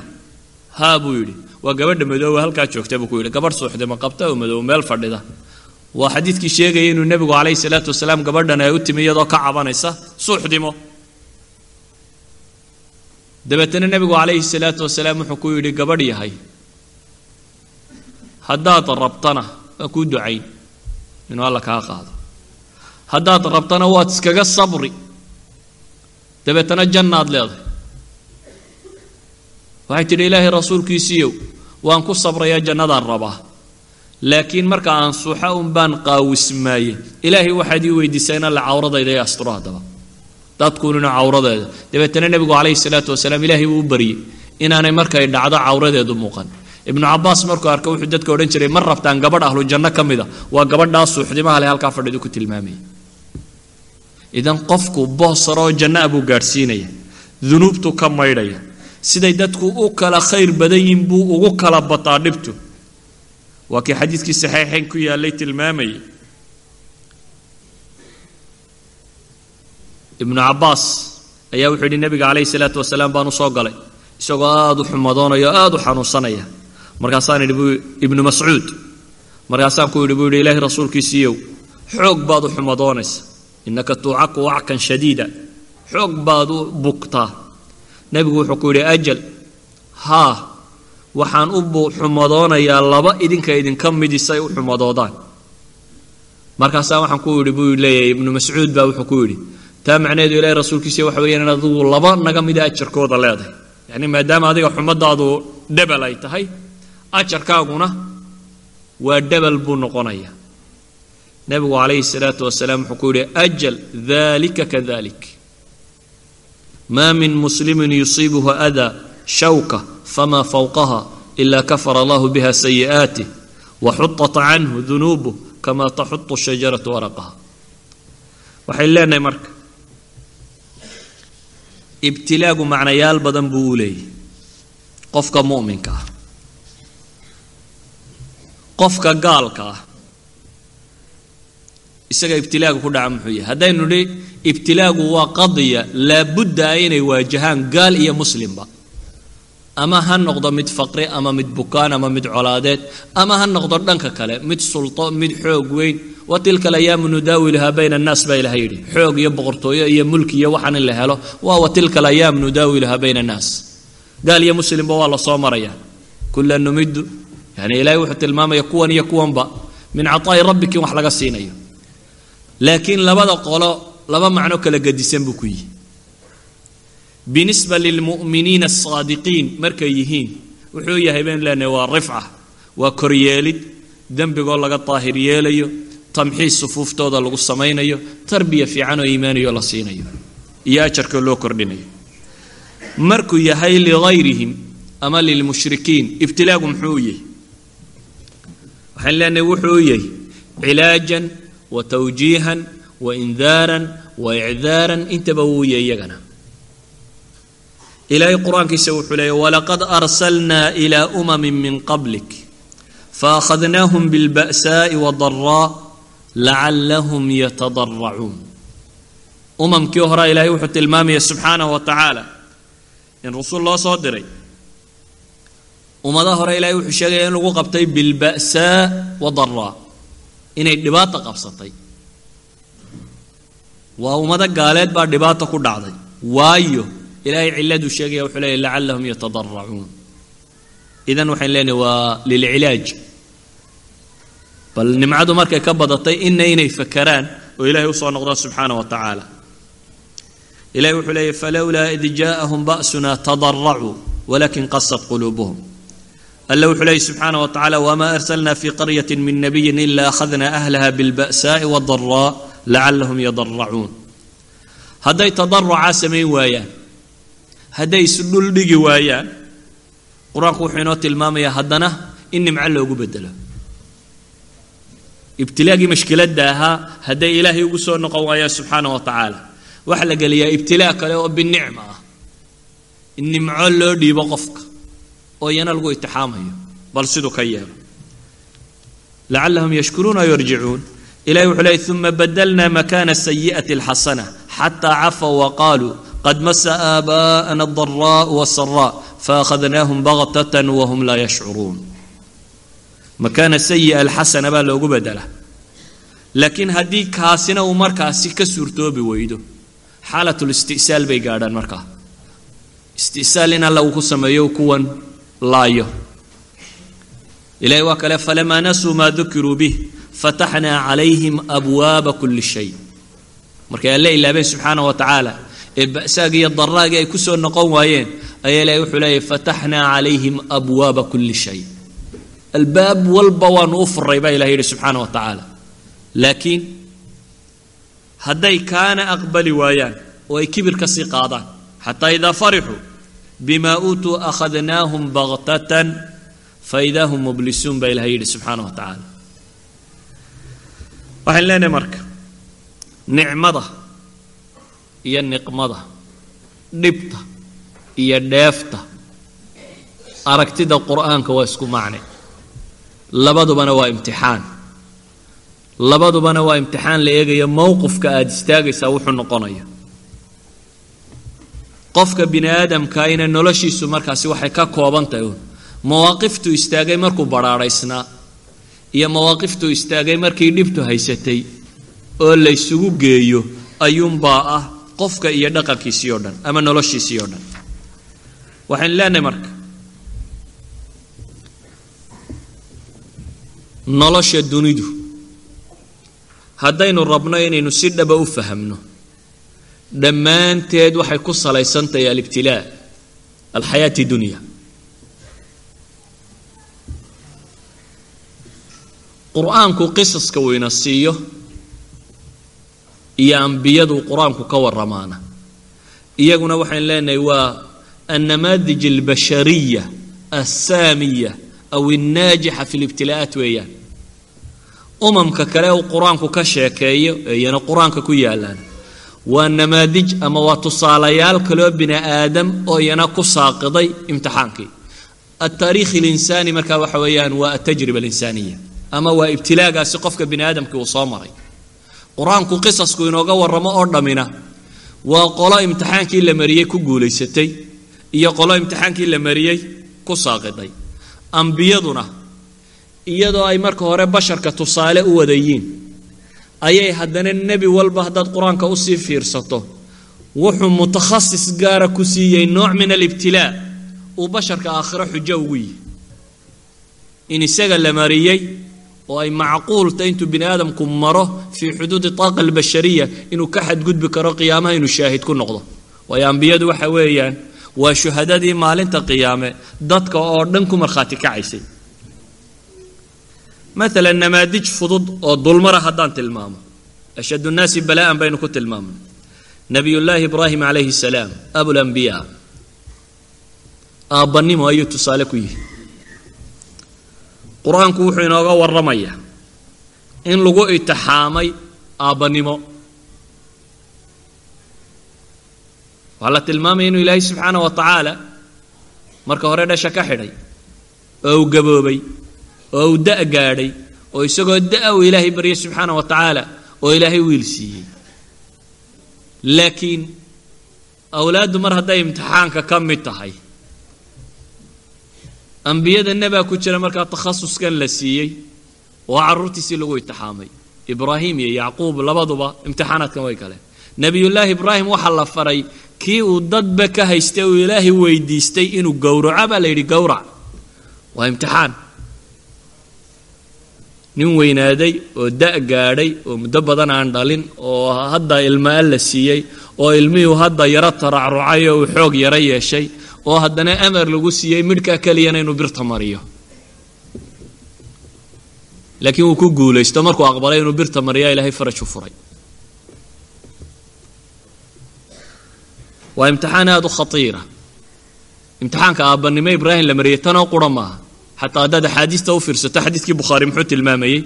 haa buu yidhi. Waa gabadha madoowe halkaa joogta buu ku yidhi. Gabadh suuxdima qabta oo madoowe meel fadhida. Waa xadiidkii sheegaya inuu nebigu calayhi salaatu wasalaam gabadhan ay u timi iyadoo ka cabanaysa suuxdimo. Dabeetana nebigu calayhi salaatu wasalaam wuxuu ku yidhi gabadh yahay. Haddaad rabtana waa kuu ducayn. Inuu alla kaa qaado haddaad rabtana waad iskaga sabri. Dabeetana jannaad leedahay. Waxay tidhi ilaahay rasuulkiisiiyow waan ku sabrayaa jannadaan rabaa. Laakiin marka aan suuxa un baan qaawismaaye ilaahay waxaad ii weydiisaa in alla cawradayda ee asturo haddaba dadkuunina cawradeeda. Dabeetana nebigu calayhi salaatu wasalaam ilaahay buu u baryey inaanay markay dhacdo cawradeedu muuqan. Ibnu cabaas markuu arka wuxuu dadka odhan jiray ma rabtaan gabadh ahlu janno ka mida waa gabadhaa suuxdimaha leh halkaa fadhidu ku tilmaamaya idan qofku boosaroo janna buu gaadhsiinaya dunuubtu ka maydhaya siday dadku u kala khayr badan yihiin buu ugu kala bataa dhibtu. Waa kii xadiidkii saxiixayn ku yaallay tilmaamayay ibnu cabaas ayaa wuxuu yidhi nebiga calayhi salaatu wasalaam baan u galay isagoo aada u xumadoonaya o aada u xanuunsanaya. Markaasaan idhi buu ibnu mascuud. Markaasaan ku yidhi buu yidhi ilaahay rasuulkiisiiyow xoog baad u xumadoonaysa innaka tuucaku wackan shadiida. Xoog baad u bugtaa. Nebigu wuxuu ku yidhi ajal haa waxaan u xumadoonayaa laba idinka idinka midisay u xumadoodaan. Markaasaa waxaan ku yidhi buu leeyahay ibnu mascuud baa wuxuu ku yidhi taa macnaheedu ilahay rasuulkiisa waxa weeyaan in adigu laba naga mida ajarkooda leedahay. Yacni maadaama adiga xumadaadu dhebel ay tahay ajarkaaguna waa dhebel buu noqonaya nebigu calayhi salaatu wasalaam wuxuu ku yidhi ajal dalika kadalik maa min muslimin yusiibuhu adaa shawka fama fawqaha ila kafara allahu biha sayi'aatih waxuطat canhu dunuubuh kama taxutu shajaratu waraqaha. Waxay leenahay marka ibtilaagu macnayaal badan buu u leeyahy qofka mu'minka ah qofka gaalka ah isaga ibtilaagu ku dhaca muxuu yahay. Haddaynu nidhi ibtilaagu waa qadiya laabudda ah inay waajahaan gaal iyo muslimba. Ama ha noqdo mid faqri ama mid bukaan ama mid colaadeed ama ha noqdo dhanka kale mid sulto mid xoog weyn. Wa tilka alayaamu nudaawiluhaa bayna annaas baa ilaha yidhi. Xoog iyo boqortooyo iyo mulki iyo waxaan in la helo waa wa tilka alayaam nudaawiluhaa bayna annaas. Gaal iyo muslimba waa la soo maraya. Kulan numiddu yani wuxuu tilmaamaya kuwan iyo kuwanba min cataa'i rabbikin wax laga siinayo laakiin labada qolo laba macno kala gedisan buu ku yihi binisba lilmu'miniina asaadiqiin markay yihiin wuxuu yahay baynu leenahay waa rifca waa koryeelid dembigoo laga daahir yeelayo tamxiis sufuuftooda lagu samaynayo tarbiya fiican oo iimaaniyo la siinayo iyo ajarkoo loo kordhinayo. Markuu yahay ligayrihim ama lilmushrikiin ibtilaagu muxuu u yahy waxaan leenahay wuxuu u yahy cilaajan wa tawjiihan wa indaaran wa icdaaran intaba wuu yahy iyagana. Ilaahay qur'aankiisa wuxuu leeyay walaqad arsalnaa ilaa umamin min qablik faakhadnaahum bilba'saa'i wadaraa lacallahum yatadaracuun umamkii horaa ilaahay wuxuu tilmaamaya subxaanahu wa tacaala in rasuul loo soo diray ummadaha hore ilaahay wuxuu sheegaya in lagu qabtay bilba'saa wadaraa inay dhibaata qabsatay. Waa ummado gaaleed baa dhibaata ku dhacday. Waayo ilaahay ciladuu sheegaya wuxuu leeyahy lacallahum yatadaracuun idan waxayn leenahay waa lilcilaaj bal nimcadu markay ka badatay ina inay fakeraan oo ilaahay u soo noqdaan subxaana wa tacaala. Ilahay wuxuu leeyahy falowlaa id jaa'ahum ba'suna tadaracuu walakin qasat quluubuhum alle wuxuu leeyahy subxaana wa tacala wamaa arsalna fi qaryati min nabiyin ila akhadna ahlaha bilba'saa'i wadaraa lacallahum yadaracuun hadday tadarucaa samayn waayaan hadday isdhul dhigi waayaan qur'aanku wuxuu inoo tilmaamayaa haddana in nimco loogu bedelo ibtilaagii mashkiladda ahaa hadday ilaahay ugu soo noqon waayaan subxaana wa tacaala waxaa la geliyaa ibtilaa kale oo binicma ah. In nimco loo dhiibo qofka oo iyana lagu itixaamayo bal siduu ka yeelo. Lacallahum yashkuruuna yarjicuun. Ilahi wuxuu leeyay uma badalna makana sayi'ati alxasana xataa cafaw waqaaluu qad masa aabaa'ana adaraa'u wasaraa faakhadnaahum baktatan wahum laa yashcuruun. Makaana sayi'a alxasana baa loogu bedela laakiin haddii kaasina uu markaasi ka suurtoobi weydo xaalatlisti'saal bay gaadhaan markaa. Isti'saal in alla uu ku sameeyo kuwan laayo. Ilahay waa kale falamaa nasuu maa dukiruu bih fataxnaa calayhim abwaaba kulli shay. Markay alle ilaabeen subxaana wa tacaala ee ba'saagii iyo daraagii ay ku soo noqon waayeen ayaa ilahay wuxuu leeyahy fataxnaa calayhim abwaaba kulli shay. Albaab walba waanu u furay baa ilahay yidhi subxaana wa tacaala. Laakiin hadday kaana aqbali waayaan oo ay kibir ka sii qaadaan xataa idaa farixuu bima uutuu akhadnaahum baktatan faidaa hum mublisuun baa ilahay yidhi subxaana wa tacaala waxaan leenahay marka nicmada iyo niqmada dhibta iyo dheefta aragtida qur'aanka waa isku macne labadubana waa imtixaan labadubana waa imtixaan la eegayo mowqifka aada istaagaysaa wuxuu noqonaya qofka bini aadamkaina noloshiisu markaasi waxay ka kooban tahay. Un mawaaqiftuu istaagay markuu badhaadhaysnaa iyo mawaaqiftuu istaagay markii dhibtu haysatay oo laysugu geeyo ayuunbaa ah qofka iyo dhaqankiisii oo dhan ama noloshiisii oo dhan. Waxaynu leenahay marka nolosha dunidu haddaynu rabno inaynu si dhaba u fahamno dhammaanteed waxay ku salaysan tahay alibtilaa alxayaati dunya. Qur'aanku qisaska ina siiyo iyo ambiyadu qur'aanku ka waramaana iyaguna waxaynu leenahay waa annamaadij albashariya assaamiya aw annaajixa fi libtilaa'aat weeyaan. Umamka kale uu qur'aanku ka sheekeeyo iyana qur'aanka ku yaalaan waa namaadij ama waa tusaalayaal kaloo bini aadam oo iyana ku saaqiday imtixaankii. Altaariikhi alinsaani markaa waxa weeyaan waa altajriba alinsaaniya ama waa ibtilaagaasi qofka bini aadamkii uu soo maray. Qur'aanku qisasku inooga warramo oo dhammina waa qolo imtixaankii la mariyey ku guulaysatay iyo qolo imtixaankii la mariyey ku saaqiday. Ambiyaduna iyadoo ay marka hore basharka tusaale u wadayiin ayay haddana nebi walba haddaad qur'aanka u sii fiirsato. Wuxuu mutakhasis gaara ku siiyey nooc min alibtilaa. Uu basharka aakhiro xujo ugu yihi in isaga la mariyey oo ay macquulta intuu bini aadamku maro fii xuduudi taaqa albashariya inuu ka xadgudbi karo qiyaamaha inuu shaahid ku noqdo. Waayo ambiyadu waxa weeyaan waa shuhadadii maalinta qiyaame dadka oo dhan ku markhaati kacaysay maalan namaadij fudud oo dulmara haddaan tilmaamo. Ashad nnaasi balaa'an baynu ku tilmaamnay. Nabiyullaahi ibraahim calayhi salaam abulambiyaa aabbannimo ayuu tusaale ku yihi qur'aanku wuxuu inooga warramayaa in lagu itixaamay aabbannimo waxaa la tilmaamaya inuu ilaahay subxaana wa tacaala marka hore dhasha ka xidhay oo uu gaboobay oo uu da' gaadhay oo isagoo da' uu ilaahay baryay subxaana wa tacaala oo ilaahay wiil siiyey. Laakiin awlaaddu mar hadday imtixaanka ka mid tahay ambiyada nebaa ku jira markaa takhasuskan la siiyey oo carruurtiisii lagu itixaamay ibraahim iyo yacquub labaduba imtixaanaadkan way galeen nebiyullaahi ibraahim waxaa la faray kii uu dadba ka haystay uu ilaahay weydiistay inuu gowraco baa la yidhi gowrac. Waa imtixaan nin weynaaday oo da' gaadhay oo muddo badan aan dhalin oo hadda ilma alla siiyey oo ilmihuu hadda yaro taracrucay oo uu xoog yaro yeeshay oo haddana amar lagu siiyey midhkaa keliyana inuu birta mariyo. Laakiin wuu ku guulaysto markuu aqbalay inuu birta mariyaa ilaahay faraj u furay. Waa imtixaan aada u khatiira. Imtixaanka aabbannimo ibraahim la mariyey tanoo qura maaha xataa haddaad axaadiista u fiirsato xadiiskii bukhaari muxuu tilmaamayey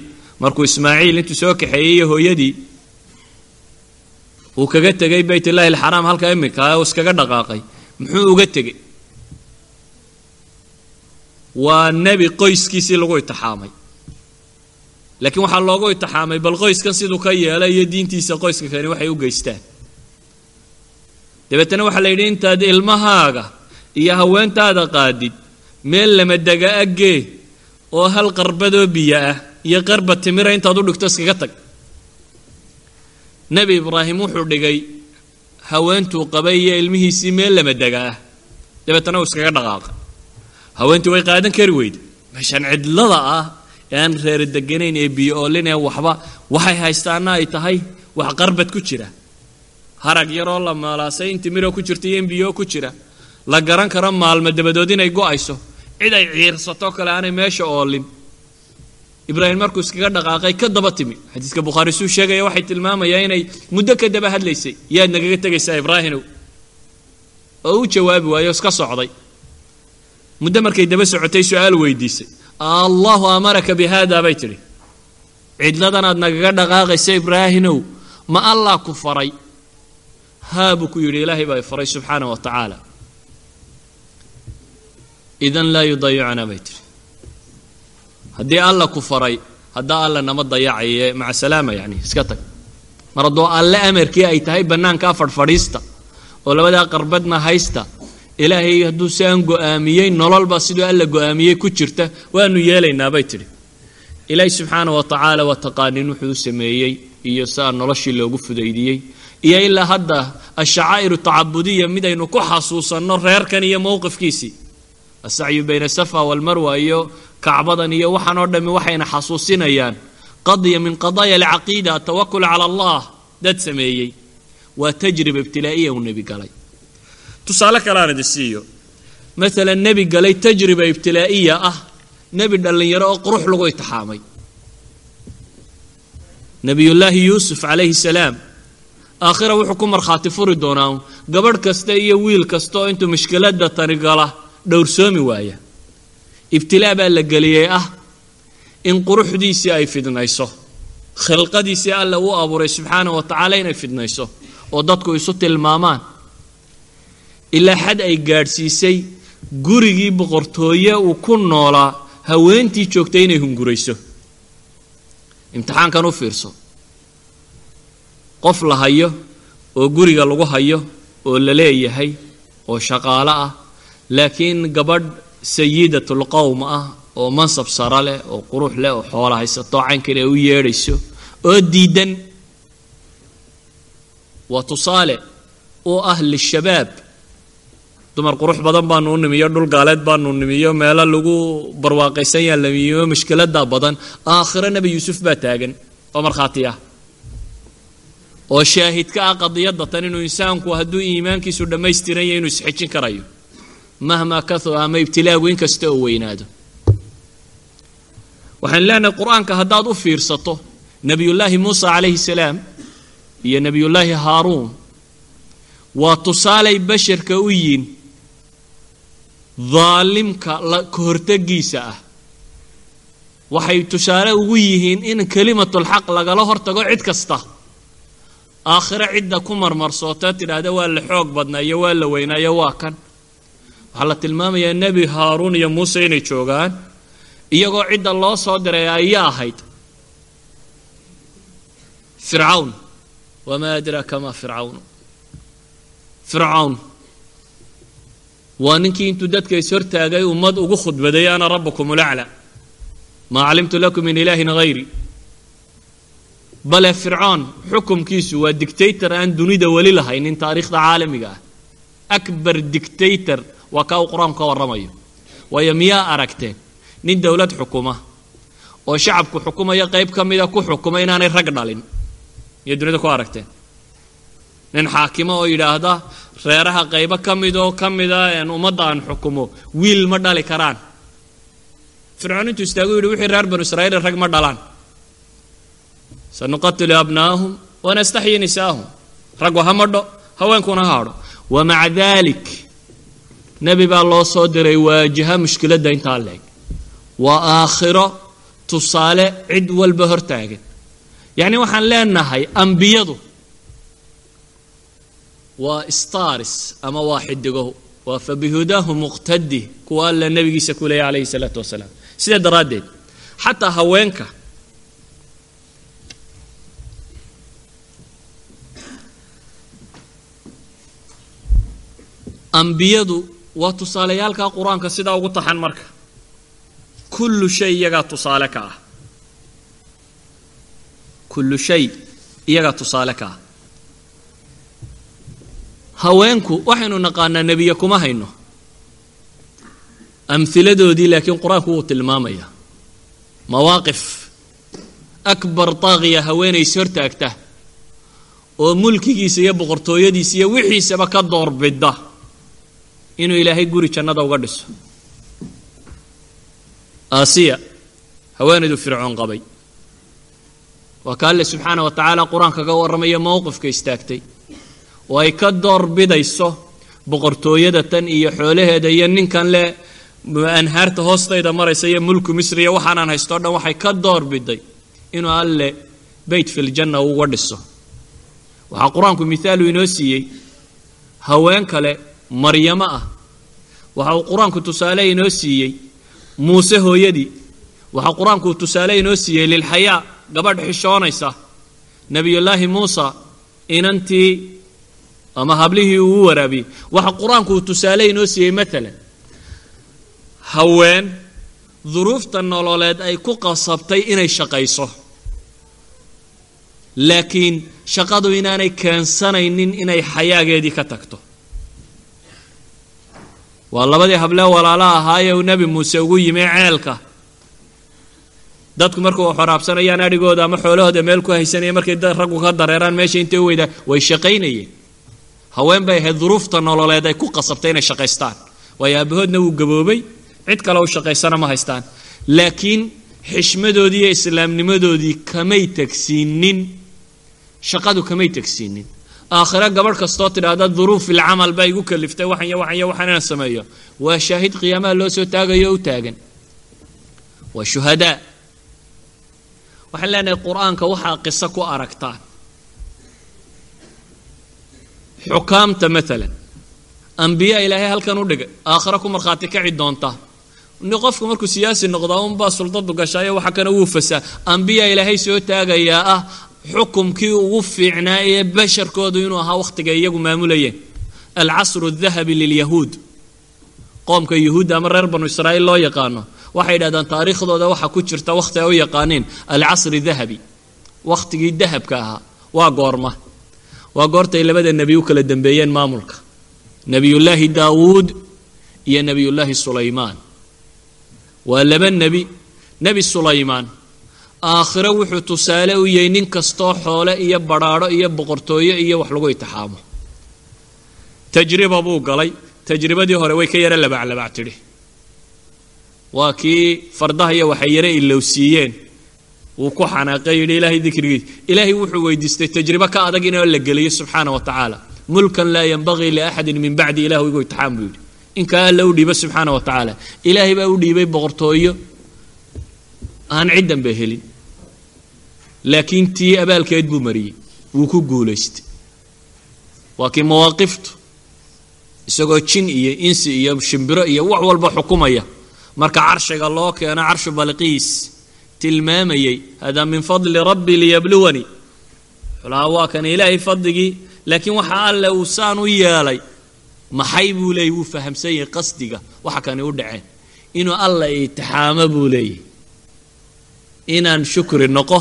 markuu ismaaciil intuu soo kaxeeyey iyo hooyadii uu kaga tegey bayt illaahi alxaraam halka imika oo iskaga dhaqaaqay muxuu uga tegey waa nebi qoyskiisii lagu itixaamay laakiin waxaa loogu itixaamay bal qoyskan siduu ka yeelay iyo diintiisa qoyska kani waxay u geystaan. Dabeetana waxaa la yidhi intaad ilmahaaga iyo haweentaada qaadid meel lama dega aggee oo hal qarbadoo biyo ah iyo qarba timira intaad u dhigto iskaga tag. Nebi ibraahim wuxuu dhigay haweentuu qabay iyo ilmihiisii meel lama dega ah. Dabeetana uu iskaga dhaqaaqa. Haweentii way qaadan kari weyda meeshaan cidlada ah ee aan reera deganayn ee biyo oolin ee waxba waxay haystaana ay tahay wax qarbad ku jira. Harag yaroo la maalaasay in timiroo ku jirta iyo in biyoo ku jira. La garan karo maalmo dabadood inay go'ayso cid ay ciirsato kale aanay meesha oolin. Ibraahim markuu iskaga dhaqaaqay ka daba timi. Xadiiska bukhaari suu sheegaya waxay tilmaamayaa inay muddo ka daba hadlaysay. Yaad nagaga tegaysaa ibraahimow oo u jawaabi waayo iska socday. Muddo markay daba socotay su'aal weydiisay. Allahu amaraka bi haada bay tidhi. Cidladanaad nagaga dhaqaaqaysa ibraahimow ma allah ku faray? Haa buu ku yidhi ilaahay baa faray subxaana wa tacaala idan laa yudayicunaa bay tihi haddii alla ku faray haddaa alla nama dayacaye maca salaama yani iska tag. Mar hadduu alle amarkii ay tahay bannaankaa fadhfadhiista oo labadaa qarbadna haysta ilaahay hadduu si aan go'aamiyey nololba siduu alla go'aamiyey ku jirta waanu yeelaynaa bay tidhi ilaahay subxaana wa tacaala waa taqaanin wuxuu u sameeyey iyo saa noloshii loogu fudaydiyey. Iyo ilaa hadda ashacaa'iru tacabudiya midaynu ku xasuusanno reerkan iyo mowqifkiisii asacyu bayna safa walmarwa iyo kacbadan iyo waxaan oo dhammi waxayna xasuusinayaan qadya min qadaaya alcaqiida atawakul cala allah dad sameeyey waa tajriba ibtilaa'iya uu nebi galay tusaale kale aan idin siiyo maalan nebi galay tajriba ibtilaa'iya ah nebi dhallinyaro oo qurux lagu itixaamay nebiyullaahi yuusuf calayhi salaam aakhira wuxuu ku markhaati furi doonaa gabadh kasta iyo wiil kasta oo intuu mushkiladda tani gala dhowrsoomi waaya ibtilaa baa la geliyey ah in quruxdiisii ay fidnayso khilqadiisii alla uu abuuray subxaana wa tacaala inay fidnayso oo dadku isu tilmaamaan. Ilaa xad ay gaadhsiisay gurigii boqortooye uu ku noolaa haweentii joogtay inay hungurayso. Imtixaankan u fiirso. Qof la hayo oo guriga lagu hayo oo la leeyahay oo shaqaalo ah laakiin gabadh sayidatul qowm ah oo mansab sara leh oo qurux leh oo xoola haysato caynkan ay u yeedhayso oo diidan waa tusaale u ah lishabaab. Dumar qurux badan baanu u nimiyo dhul gaaleed baanu nimiyo meelo lagu barwaaqaysan yaa lamiyo mushkiladaa badan. Aakhiro nebi yuusuf baa taagan oo markhaati ah oo shaahid ka ah qadiyadda tan inuu insaanku hadduu iimaankiisu dhammaystiran yahay inuu isxejin karayo mahmaa kahura ama ibtilaagu in kasta oo weynaado. Waxaan leenahay qur'aanka haddaad u fiirsato nebiyullaahi muusa calayhi salaam iyo nebiyullaahi haaruun waa tusaalay basharka u yiin daalimka ka hortegiisa ah. Waxay tusaale ugu yihiin in kelimatulxaq lagala hortago cid kasta. Aakhiro cidda ku marmarsoota tidhaahda waa la xoog badnaa iyo waa la weynaa iyo waa kan waxaa la tilmaamayaa nebi haaruun iyo muuse inay joogaan iyagoo cidda loo soo diray ayaa ahayd. Fircawn. Wamaa adraaka ma fircawn? Fircawn. Waa ninkii intuu dadka is hortaagay ummad ugu khudbaday ana rabbukum ulaclaa maa calimtu lakum min ilaahin hayri bale fircoon xukumkiisu waa dictator aan dunida weli lahaynin taariikhda caalamiga ah. Akbar dictator waa kaa uu qur'aanku ka warramayo. Waayo miyaa aragteen nin dowlad xukuma oo shacabku xukumaya qayb ka mida ku xukuma inaanay rag dhalin. Iyo dunida ku aragteen nin xaakimo oo yidhaahda reeraha qaybo ka midoo ka mida ummadda aan xukumo wiil ma dhali karaan. Fircoon intuu istaagu yidhi wixii reer banu israa'iil rag ma dhalaan. Sanuqatilu abnaa'ahum wanastaxyi nisaahum. Raggu ha madho haweenkuna ha hadho wamaca daalik nebi baa loo soo diray waajaha mushkiladda intaa leeg. Waa aakhiro tusaale cid walba hortaagan yacni waxaan leenahay ambiyadu waa stars ama waa xidigo waa fabihudaahu muqtadi kuwa alla nebigiisa ku leeya calayhi salaatu wasalaam. Sidaa daraaddeed xataa haweenka ambiyadu waa tusaaleyaalka qur'aanka sidaa ugu taxan marka. Kullu shay iyagaa tusaale ka ah. Kullu shay iyagaa tusaale ka ah. Haweenku waxaynu naqaanaa nebiye kuma hayno. Amhiladoodii laakiin qur'aanku wuu tilmaamaya mawaaqif. Akbar taaqiya haweenays hortaagta oo mulkigiisa iyo boqortooyadiisa iyo wixiisaba ka doorbida inuu ilaahay guri jannada uga dhiso. Aasiya haweenaydu fircoon qabay. Waa ka alle subxaana wa tacaala qur'aanka ka warramaya mowqifka istaagtay. Oo ay ka door bidayso boqortooyada tan iyo xoolaheeda iyo ninkan leh anhaarta hoostayda maraysa iyo mulku misri iyo waxaanaan haystoo dhan waxay ka door biday inuu alle beyt filjanna uga dhiso. Waxaa qur'aanku mithaalu inoo siiyey haween kale maryamo ah. Waxa uu qur'aanku tusaale inoo siiyey. Muuse hooyadii. Waxaa qur'aanku tusaale inoo siiyey lilxayaa gabadh xishoonaysa. Nebiyullaahi muusa inantii ama hablihii uu waraabiyey. Waxa qur'aanku uu tusaale inoo siiyey maalan haween duruufta nololeed ay ku qasabtay inay shaqayso. Laakiin shaqadu inaanay keensanaynin inay xayaageedii ka tagto waa labadii hablee walaala ahaayee uu nebi muuse ugu yimi ceelka. Dadku markuu xoraabsanayaan adhigooda ama xoolahooda meel ku haysanaya markay raggu ka dareeraan meesha intay u weydaa? Way shaqaynayeen. Haween bay ahayd duruufta nololeed ay ku qasabtay inay shaqaystaan. Waayo aabahoodna wuu gaboobay. Cid kale u shaqaysana ma haystaan. Laakiin xishmadoodii iyo islaamnimadoodii kamay tegsiinin shaqadu kamay tegsiinin aakhiro gabadh kastoo tidhaahda duruuf ilcamal baa igu kaliftay waxan iyo waxan iyo waxan inaan sameeyo. Waa shaahid qiyaamaha loo soo taagayo u taagan. Waa shuhadaa waxaan leenahay qur'aanka waxaa qiso ku aragtaan xukaamta maalan ambiya ilaahay halkan u dhigay aakhiro ku markhaati kaci doonta. Qofku markuu siyaasi noqdaa unbaa suldadu gashaayo waxa kana wuu fasaa. Ambiya ilaahay soo taagayaa ah xukumkii ugu fiicnaa ee basharkoodu inuu ahaa wakhtiga iyagu maamulayeen alcasru dahabi lilyahuud. Qoomka yuhuudda ama reer banu israa'iil loo yaqaano waxay yidhahdaan taariikhdooda waxaa ku jirta wakhti ay u yaqaaneen alcasri dahabi wakhtigii dahabka ahaa waa goorma. Waa goortay labada nebi u kala dambeeyeen maamulka. Nebiyullaahi daawuud iyo nebiyullaahi sulaymaan. Waa laba nebi nebi sulaymaan aakhiro wuxuu tusaale u yahay nin kastoo xoole iyo badhaadho iyo boqortooyo iyo wax lagu itixaamo. Tajriba buu galay. Tajribadii hore way ka yaro labaclabac tidhi. Waa kii fardaha iyo waxay yaro ilowsiiyeen. Wuu ku xanaaqay yidhi ilaahay dikrigiis ilaahay wuxuu weydiistay tajribo ka adag inoo la geliyo subxaana wa tacaala. Mulkan laa yanbagii liaxadin min bacdi ilahu igu itixaam buu yidhi. Inkaa alla u dhiiba subxaana wa tacaala. Ilaahay baa u dhiibay boqortooyo aan ciddanba helin. Laakiin tii abaalkeed buu mariyey. Wuu ku guulaystay. Waa kii mawaaqiftu. Isagoo jin iyo insi iyo shimbiro iyo wax walba xukumaya. Marka carshiga loo keeno carshu balqiis tilmaamayey. Hada min fadli rabbi liyabluwanii xulaha waa kan ilaahay fadligii. Laakiin waxa alle uu saan u yeelay. Maxay buu leeyay wuu fahamsan yahay qasdiga. Waxa kani u dhaceen. Inuu alla itixaamo buu leeyahy inaan shukri noqo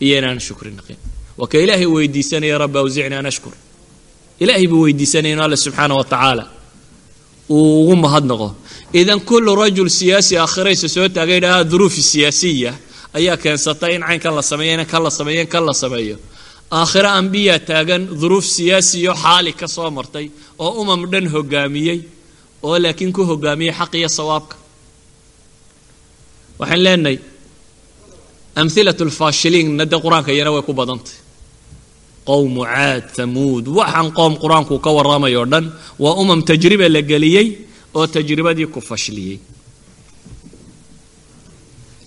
iyo inaan shukri noqin waa ka ilaahay weydiisanaya rabbi awsicni an ashkur. Ilaahay buu weydiisanaya inu alle subxaana wa tacaala uu ugu mahadnaqo idan kullu rajul siyaasi aakhiraysa soo taagay idhaha duruufi siyaasiya ayaa keensatay in caynkan la sameeyo in kan la sameeyo in kan la sameeyo. Aakhiro ambiya taagan duruuf siyaasiyo xaali ka soo martay oo umam dhan hogaamiyey oo laakiin ku hogaamiyey xaq iyo sawaabka. Waxaan leenahay amhilat lfaashiliinna dee qur'aanka iyana way ku badantay qowmu caad hamuud waxaan qoom qur'aanku ka warramayo o dhan waa umam tajriba la geliyey oo tajribadii ku fashliyey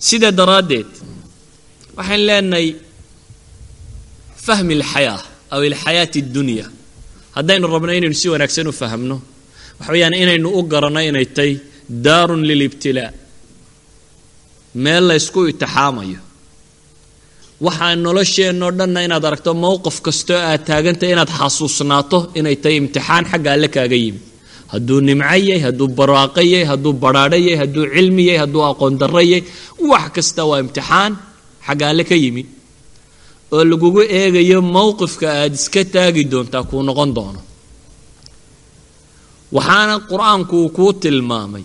sidaa daraaddeed waxaan leenahay fahmi alxayaa aw ilxayaati addunya haddaynu rabno inaynu si wanaagsan u fahmno waxa weeyaan inaynu u garanno inay tahy daarun lilibtilaa meel la ysku itixaamayo waxaa nolosheenno dhanna inaad aragto mowqif kastoo aad taagantay inaad xasuusnaato inay tahay imtixaan xagga alle kaaga yimi hadduu nimco yahay hadduu barwaaqo yahay hadduu badhaadho yahay hadduu cilmi yahay hadduu aqoon darro yahay wax kasta waa imtixaan xagga alle ka yimi oo lagugu eegayo mowqifka aada iska taagi doontaa kuu noqon doono. Waxaana qur'aanku uu kuu tilmaamay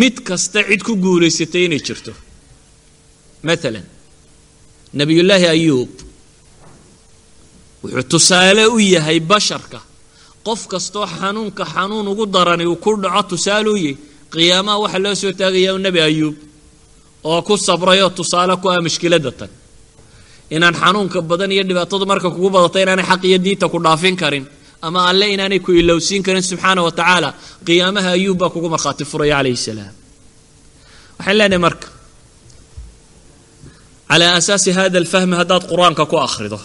mid kasta cid ku guulaysatay inay jirto. Maalan nebiyullaahi ayuub wuxuu tusaale u yahay basharka. Qof kastoo xanuunka xanuun ugu darani uu ku dhaco tusaale u yahy qiyaamaha waxaa loo soo taagaya u nebi ayuub oo ku sabrayoo tusaale ku ah mashkiladda tan. Inaan xanuunka badan iyo dhibaatadu marka kugu badata inaanay xaq iyo diinta ku dhaafin karin ama alle inaanay ku ilowsiin karin subxaana wa tacaala qiyaamaha ayuub baa kugu markhaati furaya calayhi salaam. Waxaan leenahay marka calaa asaasi hada alfahmi haddaad qur'aanka ku akhrido.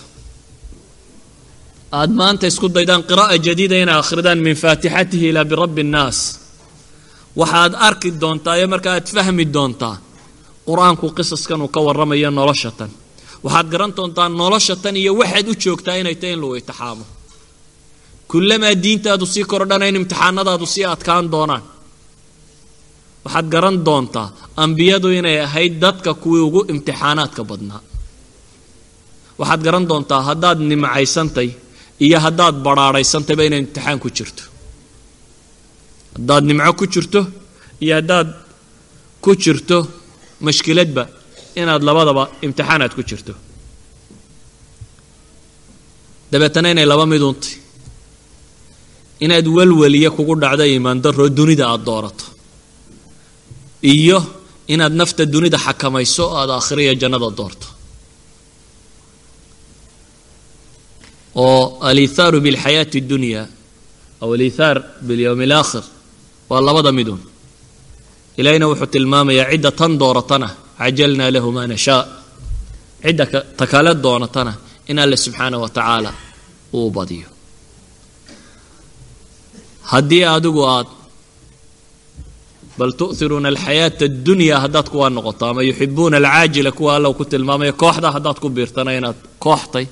Aada maanta isku daydaan qiraa'a jadiida inay akhridaan min faatixatihi ilaa birabbi annaas. Waxaad arki doontaa iyo marka aad fahmi doontaa qur'aanku qisaskan uu ka warramayo nolosha tan. Waxaad garan doontaa nolosha tan iyo waxaad u joogtaa inay tahay in lagu itixaamo kullamaa diintaadu sii kordhana in imtixaanadaadu sii adkaan doonaan waxaad garan doontaa ambiyadu inay ahayd dadka kuwii ugu imtixaanaadka badnaa. Waxaad garan doontaa haddaad nimacaysantay iyo haddaad badhaadhaysantayba inay imtixaan ku jirto. Haddaad nimco ku jirto iyo haddaad ku jirto mashkiladba inaad labadaba imtixaanaad ku jirto. Dabeetana inay laba miduuntay inaad welweliya kugu dhacdo iimaan daroo dunida aada doorato iyo inaad nafta dunida xakamayso o aada aakhiriya jannada doorto. Oo aliithaaru bilxayaati اddunya aw aliithaar bilyowmi alaakhir waa labada midun ilaahina wuxuu tilmaamayaa cidda tan dooratana cajalnaa lahu maa nashaa. Cidda ta kale doonatana in alle subxaana wa tacaala uu badiyo. Haddii adigu aad bal tu'hiruuna alxayaata addunya haddaad kuwaa noqoto ama yuxibuuna alcaajila kuwa alla ku tilmaamayo kooxda haddaad ku biirtana inaad kooxtay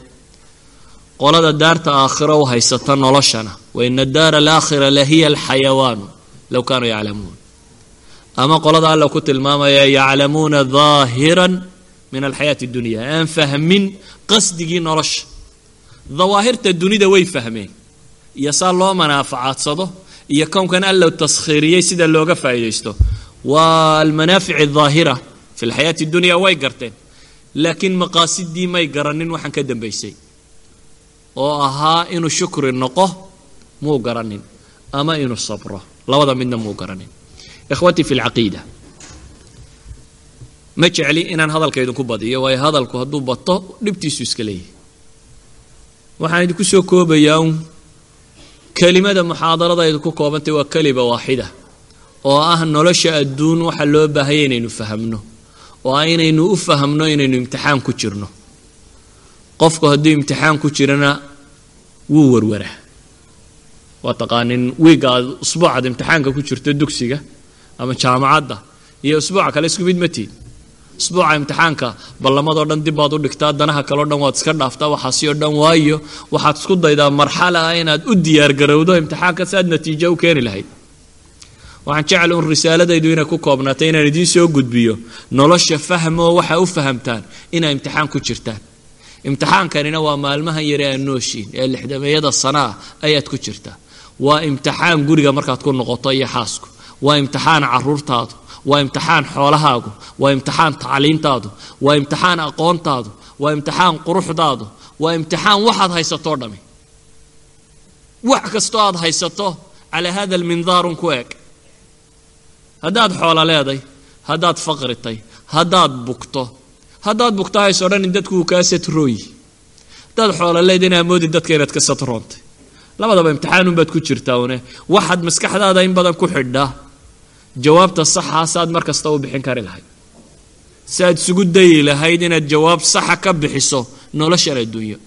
qolada daarta aakhiro u haysata noloshana wa ina daara alaakhira lahiya alxayawaanu low kaanuu yaclamuun ama qolada alla ku tilmaamaya yaclamuuna daahiran min alxayaati addunya aan fahmin qasdigii nolosha dawaahirta dunida way fahmeen iyo saa loo manaafacadsado iyo kownkan allow taskhiiriyey sida looga faa'iidaysto. Waa almanaafic aldaahira fi lxayaati dunya way garteen. Laakiin maqaasidii may garanin waxaan ka dambaysay. Oo ahaa inuu shukri noqo muu garanin. Ama inuu sabro. Labada midna muu garanin. Ikhwatii fi lcaqiida ma jecli inaan hadalka idinku badiyo waayo hadalku hadduu bato dhibtiisu iska leeyahay. Waxaan idinku soo koobayaa un kelimada muxaadarada idinku koobantay waa kelima waaxida oo ah nolosha adduun waxa loo baahaya inaynu fahamno oo ah inaynu u fahamno inaynu imtixaan ku jirno. Qofku hadduu imtixaan ku jirana wuu warwaraa waa taqaanin wiigga aad usbuucaad imtixaanka ku jirto dugsiga ama jaamacadda iyo usbuuca kale isku mid ma tiid usbuuca imtixaanka ballamadoo dhan dib baad u dhigtaa danaha kaleo dhan waad iska dhaaftaa waxaasi oo dhan waayo. Waxaad isku daydaa marxala ah inaad u diyaargarowdo imtixaanka si aad natiijo u keeni lahayd. Waxaan jecel un risaaladaydu inay ku koobnaatay inaan idiin soo gudbiyo nolosha fahmoo waxa u fahamtaan inaa imtixaan ku jirtaan. Imtixaankanina waa maalmahan yare aad nooshiin ee lixdameeyada sana ah ayaad ku jirtaa. Waa imtixaan guriga markaad ku noqoto iyo xaasku. Waa imtixaan caruurtaadu waa imtixaan xoolahaagu waa imtixaan tacliintaadu waa imtixaan aqoontaadu waa imtixaan quruxdaadu waa imtixaan waxaad haysatoo dhami. Wax kastoo aad haysato calaa hada almindaarun ku eeg. Haddaad xoola leeday haddaad faqritay haddaad bugto haddaad bugto haysoo dhan in dadku uu kaa satrooyi haddaad xoola leed inaa moodi dadka inaad ka satroontay labadaba imtixaanunbaad ku jirtaa une. Waxaad maskaxdaada in badan ku xidhaa jawaabta saxaasaad mar kasta u bixin kari lahayd. Si aad isugu dayi lahayd inaad jawaab saxa ka bixiso noloshan adduunyo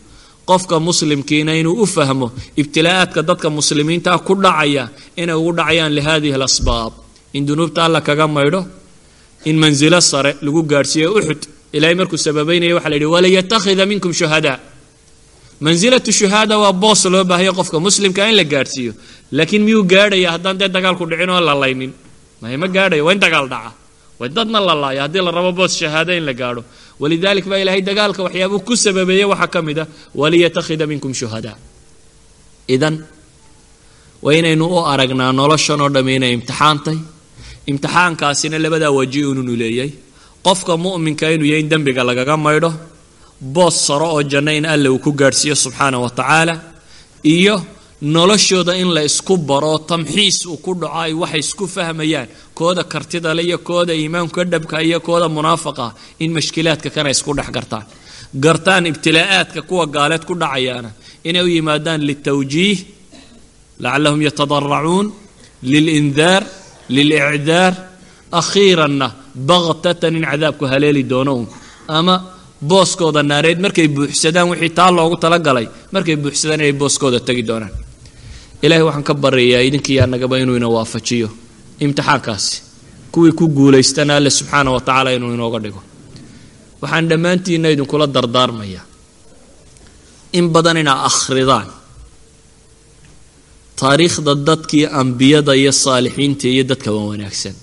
qofka muslimkiina inuu u fahmo ibtilaa'aadka dadka muslimiintaa ku dhacaya inay ugu dhacayaan lihadihi alasbaab. In dunuubta alla kaga maydho in mansilo sare lagu gaadhsiiyo uxud ilaahay markuu sababaynaya waxa la yidhi waliyatakhida minkum shuhadaa mansilatu shuhaada waa boos loo baahaya qofka muslimka in la gaadhsiiyo laakiin miyuu gaadhaya haddaan dee dagaalku dhicin oo la maye ma gaadhayo waa in dagaal dhaca. Waa dadna la laaya. Haddii la rabo boos shahaada in la gaadho. Walidalik baa ilaahay dagaalka waxyaabuu ku sababeeyey waxaa ka mid a waliyatakhida minkum shuhadaa idan waa inaynu u aragnaa noloshan oo dhamm inay imtixaantay. Imtixaankaasina labadaa waji inunu leeyay. Qofka mu'minka inuu yahay in dembiga lagaga maydho boos saro oo janno in alle uu ku gaadhsiiyo subxaana wa tacaala iyo noloshooda in la isku baro tamxiis uu ku dhaco ay waxay isku fahmayaan. Kooda kartida le iyo kooda iimaanka dhabka iyo kooda munaafaqa in mashkilaadka kana isku dhex gartaan. Gartaan ibtilaa'aadka kuwa gaaleed ku dhacayaana. Inay u yimaadaan litawjiih lacallahum yatadaracuun lilindaar lilicdaar akhiiranna baktatan in cadaabku haleeli doono ama booskooda naareed markay buuxsadaan wixii taa loogu talagalay markay buuxsadaan inay booskooda tegi doonaan ilahay waxaan ka baryayaa idinkii annagaba inuu ina waafajiyo. Imtixaankaasi kuwii ku guulaystana alle subxaana wa tacaala inuu inooga dhigo. Waxaan dhammaantiinna idinkula dardaarmayaa in badan inaa akhridaan. Taariikhda dadkii ambiyada iyo saalixiinta iyo dadka waa wanaagsan.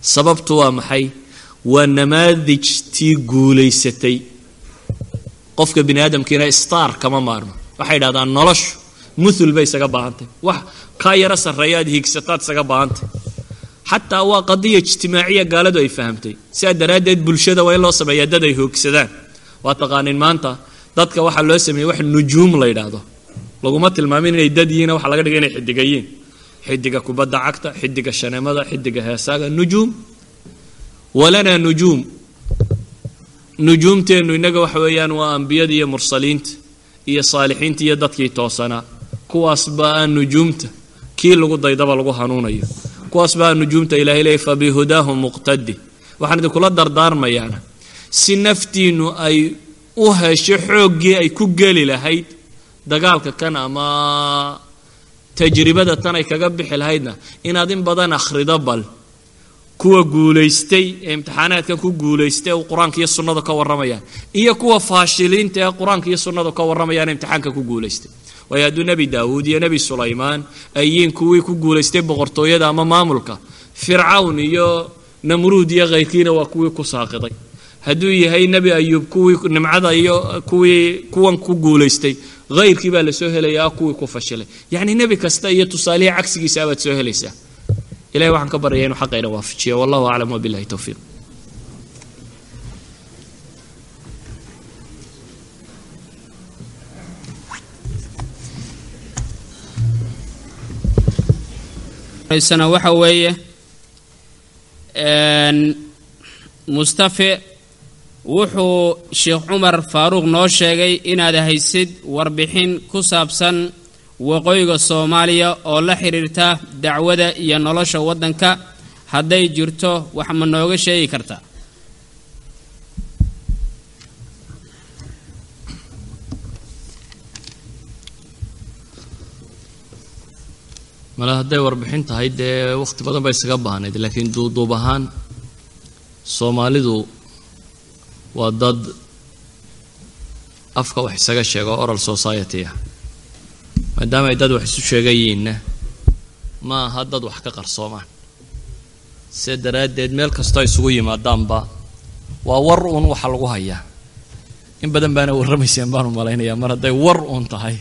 Sababtu waa maxay? Waa namaadijtii guulaysatay. Qofka bini aadamkiina star kama maarmo. Waxay idhahdaan noloshu muthul bay isaga baahantay. Wax kaa yaro sarreeya aad hiigsataad isaga baahantay. Xataa waa qadiya ijtimaaciya gaaladu ay fahamtay. Sidaa daraaddeed bulshada waa in loo sameeyaa dad ay hoogsadaan. Waa taqaanin maanta dadka waxaa loo sameeyey wax nujuum la yidhaahdo. Laguma tilmaamin inay dad yihiin waxa laga dhigay inay xidigayiin xidiga kubadda cagta xidiga shaneemada xidiga heesaaga nujuum. Walanaa nujuum. Nujuumteennu innaga waxa weeyaan waa ambiyada iyo mursaliinta iyo saalixiinta iyo dadkii toosanaa kuwaas baa aan nujuumta? Kii lagu daydaba lagu hanuunayo kuwaas baa nujuumta? Ilahay leeyay fabihudaahu muqtadi waxaan idinkula dardaarmayaana. Si naftiinnu ay u hesho xooggii ay ku geli lahayd dagaalka kan ama tajribada tan ay kaga bixi lahaydna inaad in badan akhrido bal kuwa guulaystay ee imtixaanaadkan ku guulaystay ee qur'aanka iyo sunnadu ka warramayaan iyo kuwa faashiliinta ee qur'aanka iyo sunnadu ka warramayaan imtixaanka ku guulaystay. Waayo hadduu nebi daawuud iyo nebi sulaymaan ay yihiin kuwii ku guulaystay boqortooyada ama maamulka fircawn iyo namruud iyo khayrkiina waa kuwii ku saaqiday. Hadduu yahay nebi ayuub kuwii nimcada iyo kuwii kuwan ku guulaystay hayrkii baa la soo helayaa kuwii ku fashilay. Yacni nebi kasta iyo tusaalihii cagsigiisa baad soo helaysaa ilahay waxaan ka baraya inuu xaqayna waafajiyo wallahu aclam wabillahi towfiiq waxa weeye mustafe wuxuu sheekh cumar faaruuq noo sheegay inaad haysid warbixin ku saabsan waqooyiga soomaaliya oo la xidhiirta dacwada iyo nolosha waddanka hadday jirto wax ma nooga sheegi kartaa male hadday warbixin tahay dee wakhti badan ba isaga baahnayd laakiin duuduub ahaan soomaalidu waa dad afka wax isaga sheego oral society ah maadaama ay dad wax isu sheegayiinna ma aha dad wax ka qarsoomaan see daraaddeed meel kastoo isugu yimaadaanba waa war uun waxa lagu hayaa. In badan baana warramayseen baanu malaynayaa mar hadday war uun tahay.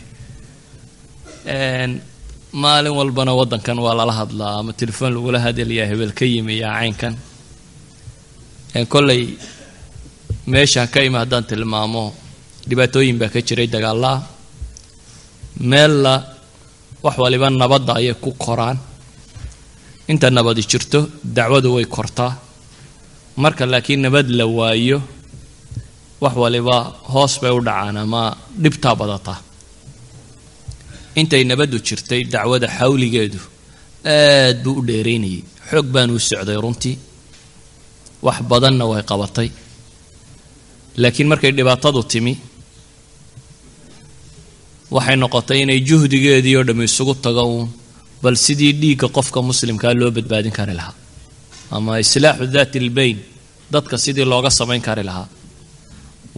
Maalin walbana waddankan waa lala hadlaa ama telefoon lagula hadlayaa hebel ka yimi yaa caynkan kolley meesha ka imi haddaan tilmaamo dhibaatooyin baa ka jiray dagaallaa meella wax waliba nabadda ayay ku koraan. Inta nabadi jirto dacwadu way kortaa. Marka laakiin nabad la waayo wax waliba hoos bay u dhacaan ama dhibtaa badataa intay nabaddu jirtay dacwada xawligeedu aad buu u dheeraynayay. Xoog baanu u socday runtii wax badanna way qabatay. Laakiin markay dhibaatadu timi waxay noqotay inay juhdigeedii oo dhammi isugu tago uun bal sidii dhiigga qofka muslimkaa loo badbaadin kari lahaa ama islaaxu daati albayn dadka sidii looga samayn kari lahaa.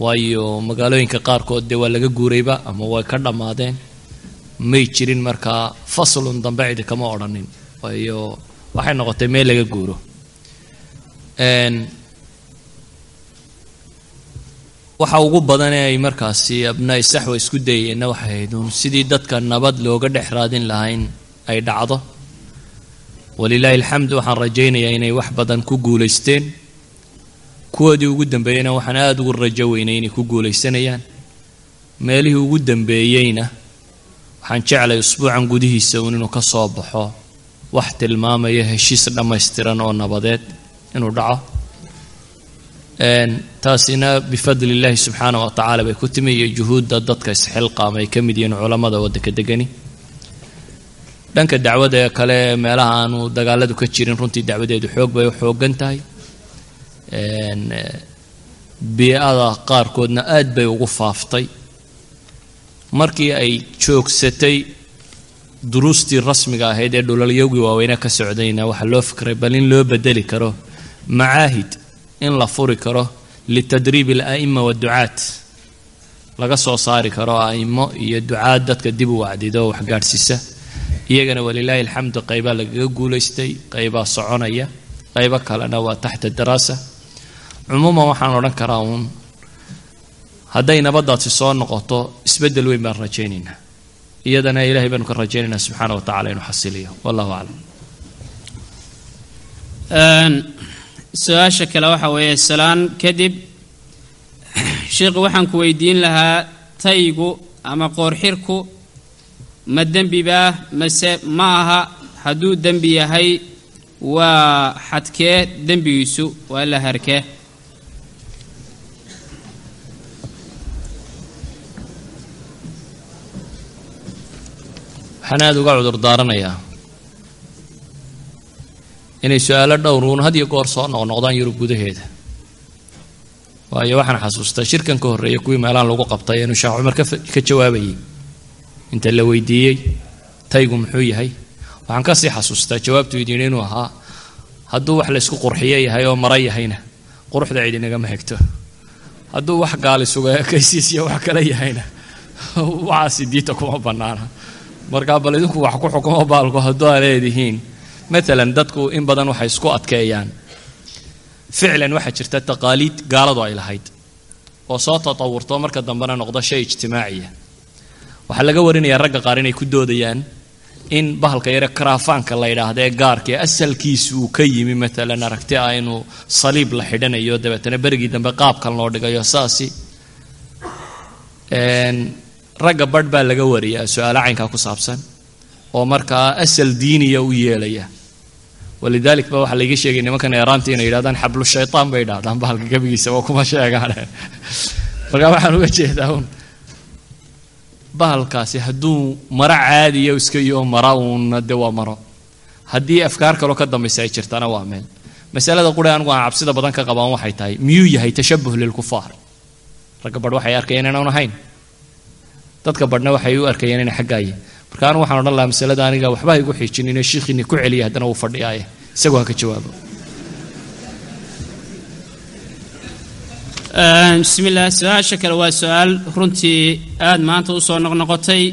Waayo magaalooyinka qaarkood dee waa laga guurayba ama way ka dhammaadeen may jirin markaa faslun dambe cidi kama odhanin waayo waxay noqotay meel laga guuro waxa ugu badanee ay markaasi abnaa'i saxwa isku dayeenna waxay ahayd uun sidii dadka nabad looga dhex raadin lahayn ay dhacdo. Walilaahi alxamd waxaan rajaynayaa inay wax badan ku guulaysteen. Kuwoodii ugu dambeeyeyna waxaan aada ugu rajo weynay inay ku guulaysanayaan. Meelihii ugu dambeeyeyna waxaan jeclay usbuucan gudihiisa uun inuu ka soo baxo. Wax tilmaamaya heshiis dhammaystiran oo nabadeed inuu dhaco taasina bifadli illaahi subxaana wa tacaala bay ku timi iyo juhuudda dadka isxilqaama ay ka mid yihiin culammada waddanka degani. Dhanka dacwada ee kale meelaha aanu dagaaladu ka jirin runtii dacwadeedu xoog bay u xoogan tahay. Bii-ada qaarkoodna aad bay ugu faaftay. Markii ay joogsatay duruustii rasmiga ahayd ee dhulalyowgii waaweyne ka socdayna waxaa loo fikray bal in loo bedeli karo macaahid in la furi karo litadriib ala'ima waadducaat laga soo saari karo a'imo iyo ducaad dadka dib u wacdido waxgaadhsiisa iyagana walilaahi alxamdu qaybaa lagaga guulaystay qaybaa soconaya qaybo kalena waa taxta daraasa. Cumuuman waxaan odhan karaa uun hadday nabaddaasi soo noqoto isbeddel weyn baan rajaynaynaa. Iyadana ilahay baanu ka rajaynaynaa subxaana wa tacala inuu xasiliyo. Wallahu aclam su'aasha kale waxa weeye salaan kadib sheikhu waxaan ku weydiin lahaa taygu ama qoorxirku ma dembibaa mase ma aha hadduu dembi yahay waa xadkee dembigiisu waa la harkee. Waxaan aada uga cudur daaranayaa inay su'aalo dhowruun had iyo goor soo noqnoqdaan yurub gudaheeda. Waayo waxaan xasuustaa shirkan ka horreeya kuwii meelahan lagu qabtay inuu sheekh cumar ka jawaabayay inta la weydiiyey taygu muxuu yahay? Waxaan ka sii xasuustaa jawaabtu idin inuu ahaa hadduu wax laysku qurxiyo yahay oo mara yahayna quruxda cidinagama xigto hadduu wax gaali suga kaysiis iyo wax kale yahayna waxaasi diinta kuma bannaana. Markaa bal idinku wax ku xukumo baalku hadduu aa leedihiin maalan dadku in badan waxay isku adkeeyaan. Ficlan waxaa jirta taqaaliid gaaladu ay lahayd oo soo tatawurto marka dambena noqdo shay ijtimaaciya. Waxaa laga warinayaa ragga qaar inay ku doodayaan in bahalka yare karaafaanka la yidhaahda ee gaarka ee asalkiisu uu ka yimi maalan aragti ah inuu saliib la xidhanayo dabeetana berigii dambe qaabkan loo dhigayo saasi. Ragga badh baa laga wariyaa su'aalo caynkaa ku saabsan oo markaa asal diiniya u yeelaya walidalik ba waxaa laiga sheegay nimankan eeraanta inay yidhahdaan xablu shaytaan bay idhahdaan bahalka gebigiisa waa kuma sheegaane markaa waxaan uga jeedaa un bahalkaasi hadduu maro caadiya iska iyo mara uunna de waa maro. Haddii afkaar kaloo ka dambaysa ay jirtana waa meel. Masalada qura anigu aan cabsida badan ka qabaan waxay tahay miyuu yahay tashabuh lilkufaar ragga badh waxay arkayeen inaan ahayn. Dadka badhna waxay u arkayeen inay xaggaaye marka anigu waxaan odhan lahaa masalada aniga waxba igu xiijinine shiikhiini ku celiya haddana wuu fadhiyaaye isagoo ha ka jawaabo. Bismi illah su'aasha kale waa su'aal runtii aada maanta u soo noqnoqotay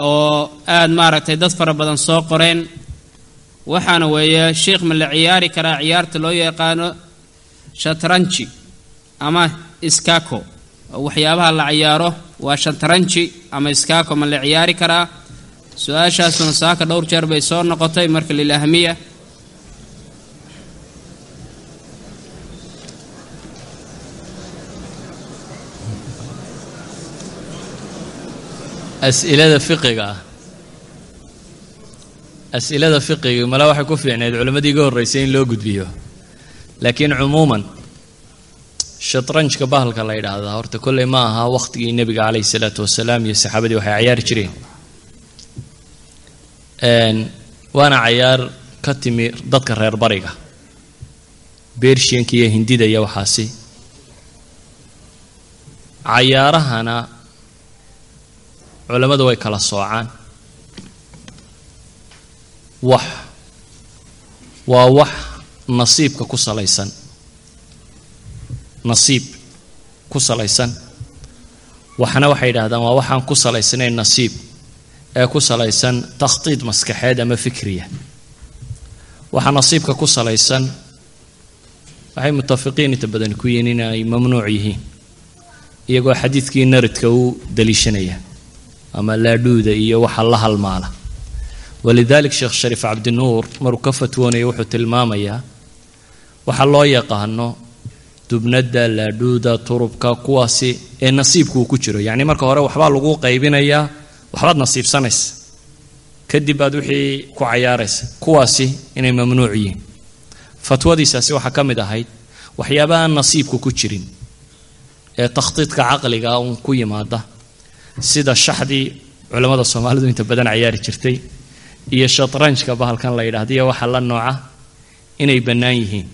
oo aada maaragtay dad fara badan soo qoreen. Waxaana weeye sheikh ma la ciyaari karaa ciyaarta loo yaqaano shatranji ama iskako waxyaabaha la ciyaaro waa shatranji ama iskako ma la ciyaari karaa su'aashaasuna saaka dhowr jeer bay soo noqotay marka lilahmiya. Asilada fiqiga. Ah as-ilada fiqiga male waxay ku fiicneed culimmadii iga horreysay in loo gudbiyo. Laakiin cumuuman shatranjka bahalka la yidhaahdaa horta kolley ma aha wakhtigii nebiga calayhi salaatu wasalaam iyo saxaabadii waxay cayaari jireen waana cayaar ka timi dadka reer bariga. Bershiyanka iyo hindida iyo waxaasi. Cayaarahana culammadu way kala soocaan. Wax waa wax nasiibka ku salaysan. Nasiib ku salaysan. Waxna waxay yidhahdaan waa waxaan ku salaysnayn nasiib ee ku salaysan takhtiid maskaxeed ama fikriya. Waxa nasiibka ku salaysan waxay mutafiqiin inta badan ku yihiin in ay mamnuuc yihiin iyagoo xadiidkii naridka u daliishanaya ama laadhuuda iyo waxa la halmaala. Walidalik sheekh shariif cabdinuur maruu ka fatwoonaya wuxuu tilmaamayaa waxaa loo yaqaano dubnada laadhuuda turubka kuwaasi ee nasiibku uu ku jiro. Yacni marka hore waxbaa lagu qaybinayaa waxbaad nasiibsanaysa kadib baad wixii ku cayaaraysa. Kuwaasi inay mamnuuc yihiin. Fatwadiisaasi waxaa ka mid ahayd waxyaaba aan nasiibku ku jirin ee takhtiidka caqliga uun ku yimaada sida shaxdii culammada soomaalidu inta badan cayaari jirtay iyo shatranjka bahalkan la yidhahda iyo waxa la nooca inay bannaan yihiin.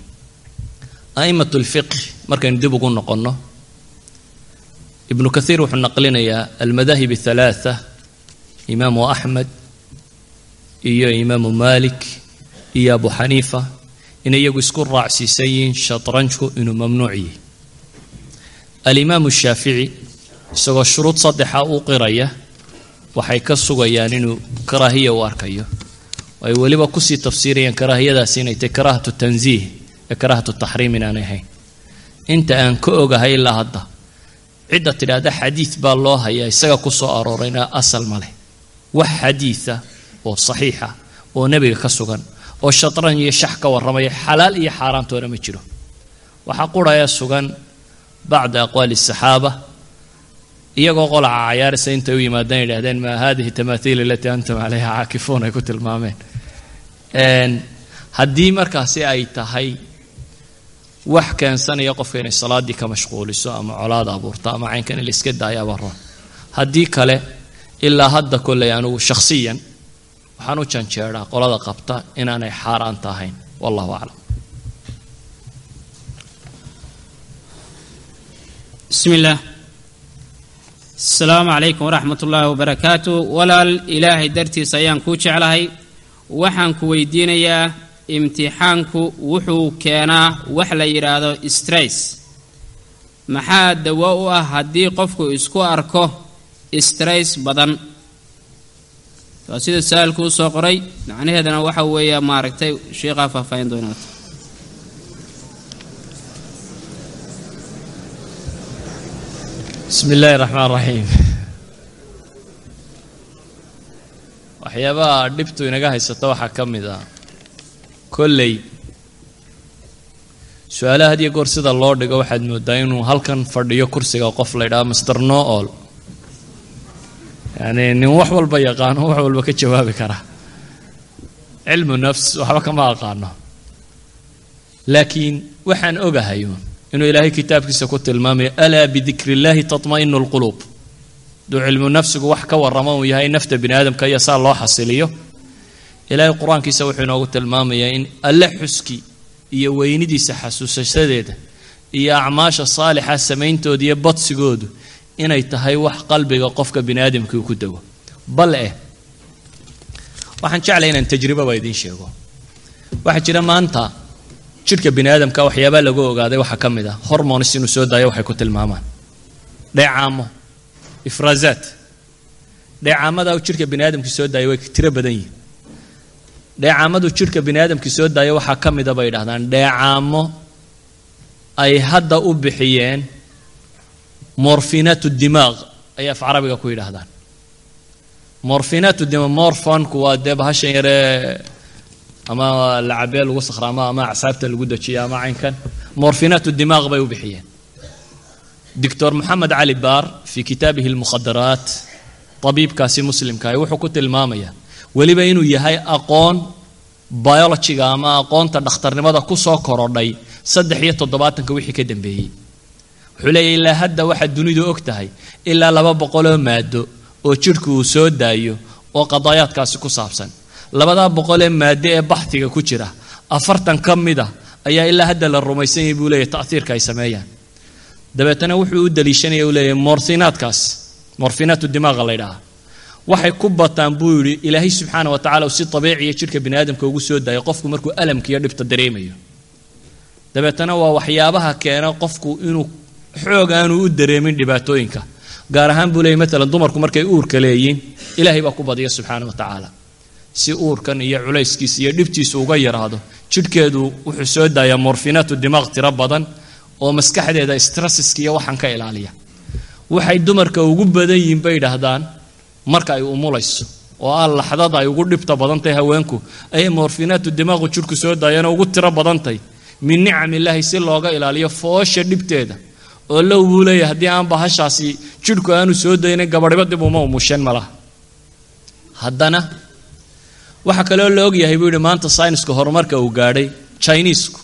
A'imat lfiqh markaynu dib ugu noqonno ibnu kathiir wuxuu naqlinayaa almadaahib athalaatha imaamu axmed iyo imaamu malik iyo abu xaniifa inay iyagu isku raacsiisan yihiin shatranjku inuu mamnuuc yihi alimaamu shaafici isagoo shuruud saddexa u qiraya waxay ka sugayaan inuu karaahiya u arkayo. Ay weliba ku sii tafsiirayaan karaahiyadaasi inay tahay karaahatu tansiih ee karaahatu taxriim inaanay ahayn. Inta aan ka ogahay ilaa hadda cidda tidhaahda xadiid baa loo hayaa isaga ku soo aroorayna asal ma leh wax xadiida oo saxiixa oo nebiga ka sugan oo shatran iyo shax ka warramaya xalaal iyo xaaraantoona ma jiro. Waxaa quraya sugan bacda aqwaali asaxaaba iyagoo qolaca cayaarisa intay u yimaadaan yidhahdeen maa hadihi tamaathiil alatii antum calayha caakifuun? ay ku tilmaameen. Haddii markaasi ay tahay wax keensanaya qofka inay salaaddii ka mashquuliso ama colaad abuurto ama caynkan in la iska daayaaba roon haddii kale ilaa hadda kolley anugu shakhsiyan waxaan u janjeeraa qolada qabta inaanay xaaraan tahayn. Wallahu aclam bismi illaah calaykum waraxmat ullaahi wabarakaatu walaal ilaahay dartiis ayaan kuu jeclahay. Waxaan ku weydiinayaa imtixaanku wuxuu keenaa wax la yidhaahdo stress. Maxaa dawo u ah haddii qofku isku arko strays badan. Waa sida sa'aalku u soo qoray. Macnaheedana waxa weeya maaragtay sheekhaa faahfaahin doonaa bismi illaahi raxmaan raxiim waxyaabaha dhibtu inaga haysata waxaa ka mid ah. Kolley. Su'aalaha had iyo goor sida loo dhigo waxaad moodaa inuu halkan fadhiyo kursiga qof la ydhaha master no all yani nin wax walba yaqaano wax walba ka jawaabi kara. Cilmu nafs waxba kama aqaano. Laakiin waxaan ogahay inuu ilaahay kitaabkiisa ku tilmaamayo alaa bidikri illaahi tatma'inu lquluub hadduu cilmu nafsigu wax ka warramo uu yahay nafta bini aadamka iyo saa loo xasiliyo. Ilaahay qur'aankiisa wuxuu inoogu tilmaamayaa in alle xuski iyo weynidiisa xasuusasadeeda iyo acmaasha saalixa samayntooda iyo badsigoodu inay tahay wax qalbiga qofka bini aadamkii ku dego. Bal eh waxaan jeclay inaan tajribaba idiin sheego. Waxaa jira maanta jidhka bini aadamka waxyaabaa lagu ogaaday waxaa ka mid ah. Hormonis inuu soo daayo waxay ku tilmaamaan. Dheecaamo ifraazaat. Dheecaamada jidhka bini aadamkii soo daaya way tiro badan yihiin dheecaamadu jidhka bini aadamkii soo daaya waxaa ka mida bay yidhahdaan dheecaamo ay hadda u bixiyeen morfinaat dimaaq ayay af carabiga ku yidhaahdaan. Morfinaat dimaaq morfonku waa dee bahashan yaree ama lacabee lagu sakhraamo ama acsaabta lagu dejiyo ama caynkan. Morfinaat dimaaq bay u bixiyeen. Doctor moxamed cali baar fii kitaabihi almukhadaraat tabiibkaasi muslimkaah wuxuu ku tilmaamayaa weliba inuu yahay aqoon biologiga ama aqoonta dhakhtarnimada ku soo korodhay saddex iyo toddobaatanka wixii ka dambeeyey wuxuu leeyahy ilaa hadda waxaad dunidu og tahay ilaa laba boqoloo maado oo jidhku uu soo daayo oo qadaayaadkaasi ku saabsan. Labadaa boqolee maado ee baxtiga ku jira afartan ka mid a ayaa ilaa hadda la rumaysan yahay buu leeyahy ta'hiirka ay sameeyaan. Dabeetana wuxuu u daliishanaya uu leeyahy morfinaadkaas morfinaatu dimaaqa la ydhahaa waxay ku bataan buu yidhi ilaahay subxaana wa tacala uu si dabiiciya jidhka bini aadamka ugu soo daayo qofku markuu alamkiiyo dhibta dareemayo. Dabeetana waa waxyaabaha keena qofku inuu xoog aanu u dareemin dhibaatooyinka gaar ahaan buu leeyay maalan dumarku markay uurka leeyiin ilaahay baa ku badiya subxaana wa tacaala. Si uurkan iyo culayskiisa iyo dhibtiisu uga yaraado jidhkeedu wuxuu soo daayaa morfinaatu dimaaq tiro badan oo maskaxdeeda strasiska iyo waxaan ka ilaaliya. Waxay dumarka ugu badan yihiin bay idhaahdaan marka ay umulayso oo ah laxdada ay ugu dhibta badantahay haweenku ayay morfinaatu dimaaqu jidhku soo daayana ugu tiro badantay min nicam illaahi si looga ilaaliyo foosha dhibteeda oo low buu haddii aan bahashaasi jidhku aanu soo daynin gabadhiba dib uma umusheen malaha haddana waxaa kaloo la ogyahay buu yidhi maanta sayniska horumarka uu gaadhay chinisku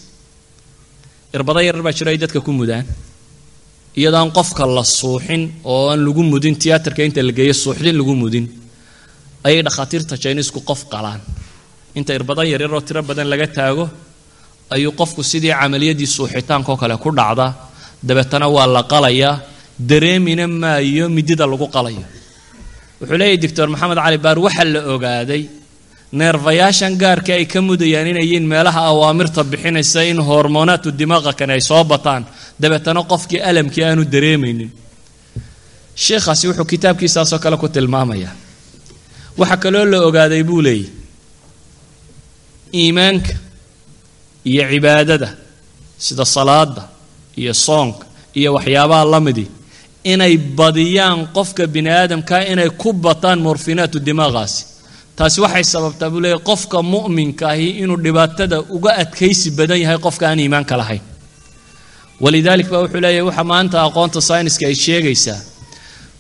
irbada yarar baa jiro ay dadka ku mudaan. Iyadaan qofka la suuxin oo aan lagu mudin tiyaatarka inta la geeyo suuxdin lagu mudin ayay dhakhaatiirta chinisku qof qalaan. Inta irbada yaryaroo tiro badan laga taago ayuu qofku sidii camaliyadii suuxitaankao kale ku dhacdaa dabeetana waa la qalayaa dareemina maayo midida lagu qalayo wuxuu leeyahy doctor maxamed cali baar waxaa la ogaaday neerfayaashan gaarka ay ka mudayaan inay meelaha awaamirta bixinaysa in hormoonaatu dimaaqa kane ay soo bataan dabeetana qofkii alamkii aanu dareemaynin. Sheikhaasi wuxuu kitaabkiisaasoo kale ku tilmaamayaa. Waxaa kaloo la ogaaday buu leeyahy iimaanka iyo cibaadada sida salaada iyo soonka iyo waxyaabaha la midi inay badiyaan qofka bini aadamka inay ku bataan morfinaatu dimaaqaasi. Taasi waxay sababtaa buu leeyahy qofka mu'minka ahi inuu dhibaatada uga adkaysi badan yahay qofka aan iimaanka lahayn. Walidaalik baa wuxuu leeyahay waxa maanta aqoonta sayniska ay sheegaysaa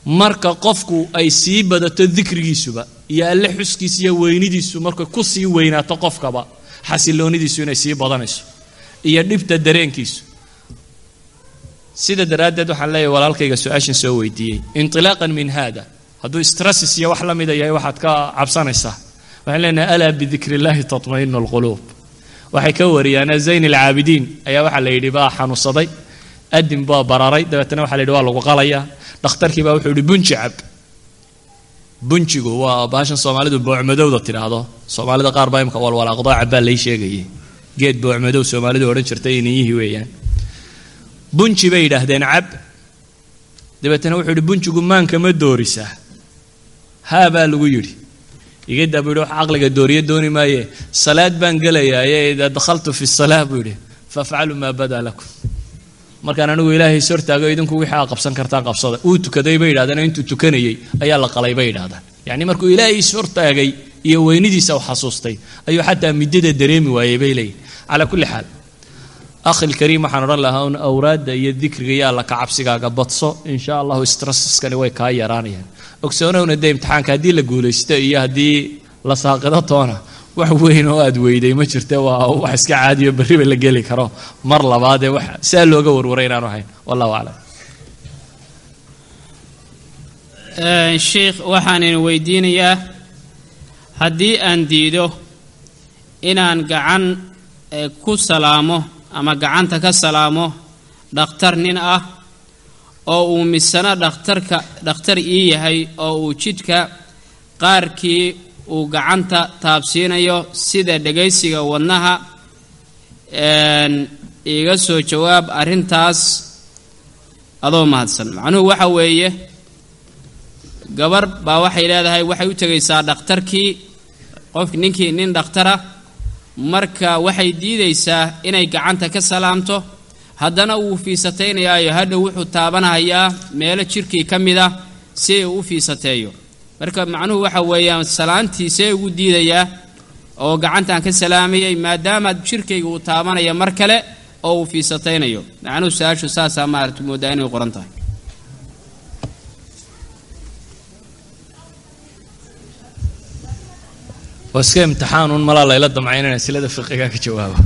marka qofku ay sii badato dikrigiisuba iyo alle xuskiisa iyo weynidiisu markay ku sii weynaato qofkaba xasiloonidiisu inay sii badanayso iyo dhibta dareenkiisu sida daraaddeed waxaan leeyahay walaalkayga su'aashan soo weydiiyey. Intilaaqan min hada hadduu strasis iyo wax la mida yahay waxaad ka cabsanaysaa. Waxaan leenahay alaa bidikri illaahi tatmainu alquluub waxay ka wariyaan zayn alcaabidiin ayaa waxaa la yidhi baa xanuunsaday. Adin baa bararay. Dabeetana waxa la yidhi waa lagu qalayaa dhakhtarkii baa wuxuu yidhi bunji cab. Bunjigu waa baashan soomaalidu boocmadowda tidhaahdo. Soomaalida qaar baa imka walwalaaqdo cabbaa lay sheegayay geed boocmadow soomaalidu odhan jirtay iniyihii weeyaan bunji bay yidhaahdeen cab. Dabeetana wuxuu yidhi bunjigu maanka ma doorisaa haa baa lagu yidhi. Igadaa buu yidhi wax caqliga dooriye dooni maaye. Salaad baan gelayaaye idaa dakhaltu fi salaa buu yidhi. Fafcalu maa badaa lakum. Markaan anigu ilaahay is idinku wixii aa qabsan kartaan qabsada. Uu tukaday bay yidhahdeen intuu tukanayey ayaa la qalay bay yidhahdaan. Yacni markuu ilaahay is hortaagay iyo weynidiisa u xasuustay ayuu xataa midada dareemi waayey bay leeyihiin calaa kulli xaal akhil kariim waxaan odhan lahaa un awraadda iyo dikriga iyo alla kacabsigaaga badso insha allahu stressaskani way kaa yaraanayaan. Ogsoonowna dee imtixaanka haddii la guulaysto iyo haddii la saaqido toona wax weyn oo aad weyday ma jirte waa wax iska caadiyo berriba la geli karo. Mar labaadee wax saa looga warwaray inaanu ahayn. Wallahu aclam. Sheikh waxaanin weydiinayaa haddii aan diido inaan gacan ku salaamo ama gacanta ka salaamo dhakhtar nin ah oo uu misano dhakhtarka dhakhtar ii yahay oo uu jidhka qaarkii uu gacanta taabsiinayo sida dhegaysiga wadnaha iiga soo jawaab arrintaas adoo mahadsan. Macnuhu waxa weeye gabar baa waxay leedahay waxay u tegaysaa dhakhtarkii qof ninkii nin dhakhtara marka waxay diidaysaa inay gacanta ka salaamto. Haddana wuu fiisataynayaayo hadhow wuxuu taabanahayaa meelo jidhkii ka mid ah si uu u fiisateeyo. Marka macnuhu waxa weeyaan salaantiisee ugu diidayaa oo gacantaan ka salaamayay maadaama jidhkayga uu taabanaya mar kale oo uu fiisataynayo. Macnuhu su'aashu saasaa maarata moodaa inay qoran tahay iska imtixaanuun malaa layla damcayn inaan silada fiqiga ka jawaabo.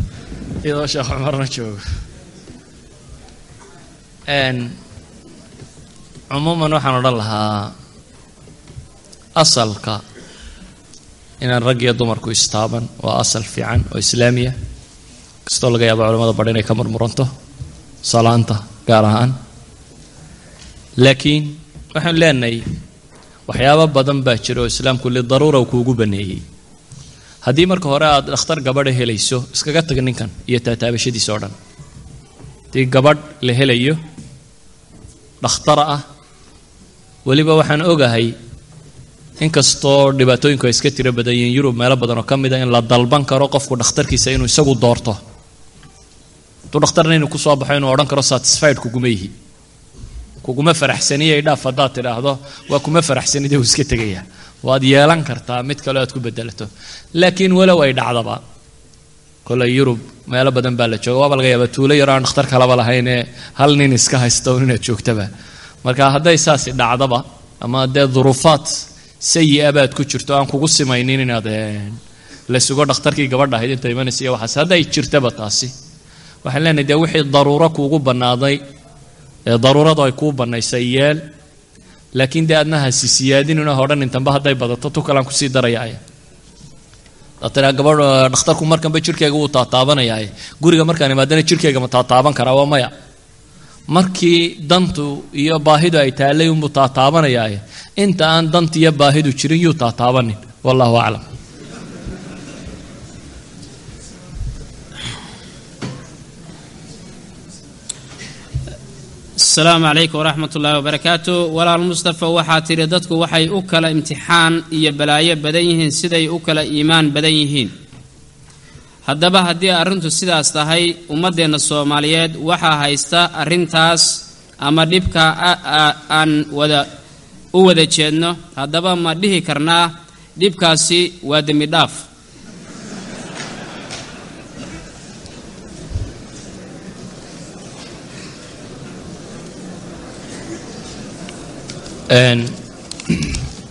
Iyadoo sheekh cumarna joogo. Cumuuman waxaan odhan lahaa asalka inaan rag iyo dumarku istaaban waa asal fiican oo islaamiya. Kastoo laga yaaba culamada badh inay ka murmuranto salaanta gaar ahaan. Laakiin waxaan leenahay waxyaabo badan baa jira oo islaamku lidaruura uu kuugu baneeyey haddii marka hore aad dhakhtar gabadha helayso iskaga tag ninkan iyo taataabashadiisa oo dhan. Haddii gabadh la helayo dhakhtara ah weliba waxaan ogahay inkastoo dhibaatooyinku ay iska tiro badan yihiin yurub meelo badan oo ka mid a in la dalban karo qofku dhakhtarkiisa inuu isagu doorto. Hadduu dhakhtarna inuu ku soo baxo inuu odhan karo satisfied kuguma yihi kuguma faraxsaniyay dhaaf haddaad tidhaahdo waa kuma faraxsanide uu iska tegayaa waad yeelan kartaa mid kale aad ku bedelato. Laakiin walow ay dhacdaba koley yurub meelo badan baa la jooga. Waaba laga yaaba tuulo yaroo aan dhakhtar kalaba lahaynee hal nin iska haysta inaad joogtaba. Marka hadday saasi dhacdaba ama dee duruufaad sayi-a baad ku jirto aan kugu simaynin inaad la sugo dhakhtarkii gabadha ahayd inta imanaysa iyo waxaas. Hadday jirtaba taasi. Waxaan leenahay dee wixii daruuro kuugu bannaaday ee daruuradu ay kuu bannaysay yeel laakiin dee adna hasi siyaadinuna hodhan intanba hadday badato tu kalaan ku sii darayaay tiraa gabadh dhakhtarku markanba jirkeyga wuu taataabanayaaye guriga markaan imaadana jirkeyga ma taataaban karaa waa maya. Markii dantu iyo baahidu ay taallay unbuu taataabanayaaye inta aan danta iyo baahidu jirin yuu taataabanin. Wallahu aclam asalaamu calaykum waraxmat ullaahi wabarakaatu walaal mustafa waxaa tidhi dadku waxay u kala imtixaan iyo balaayo badan yihiin siday u kala iimaan badan yihiin. Haddaba haddii arrintu sidaas tahay ummaddeenna soomaaliyeed waxaa haysta arrintaas ama dhibka aan wada u wada jeedno. Haddaba ma dhihi karnaa dhibkaasi waa dembi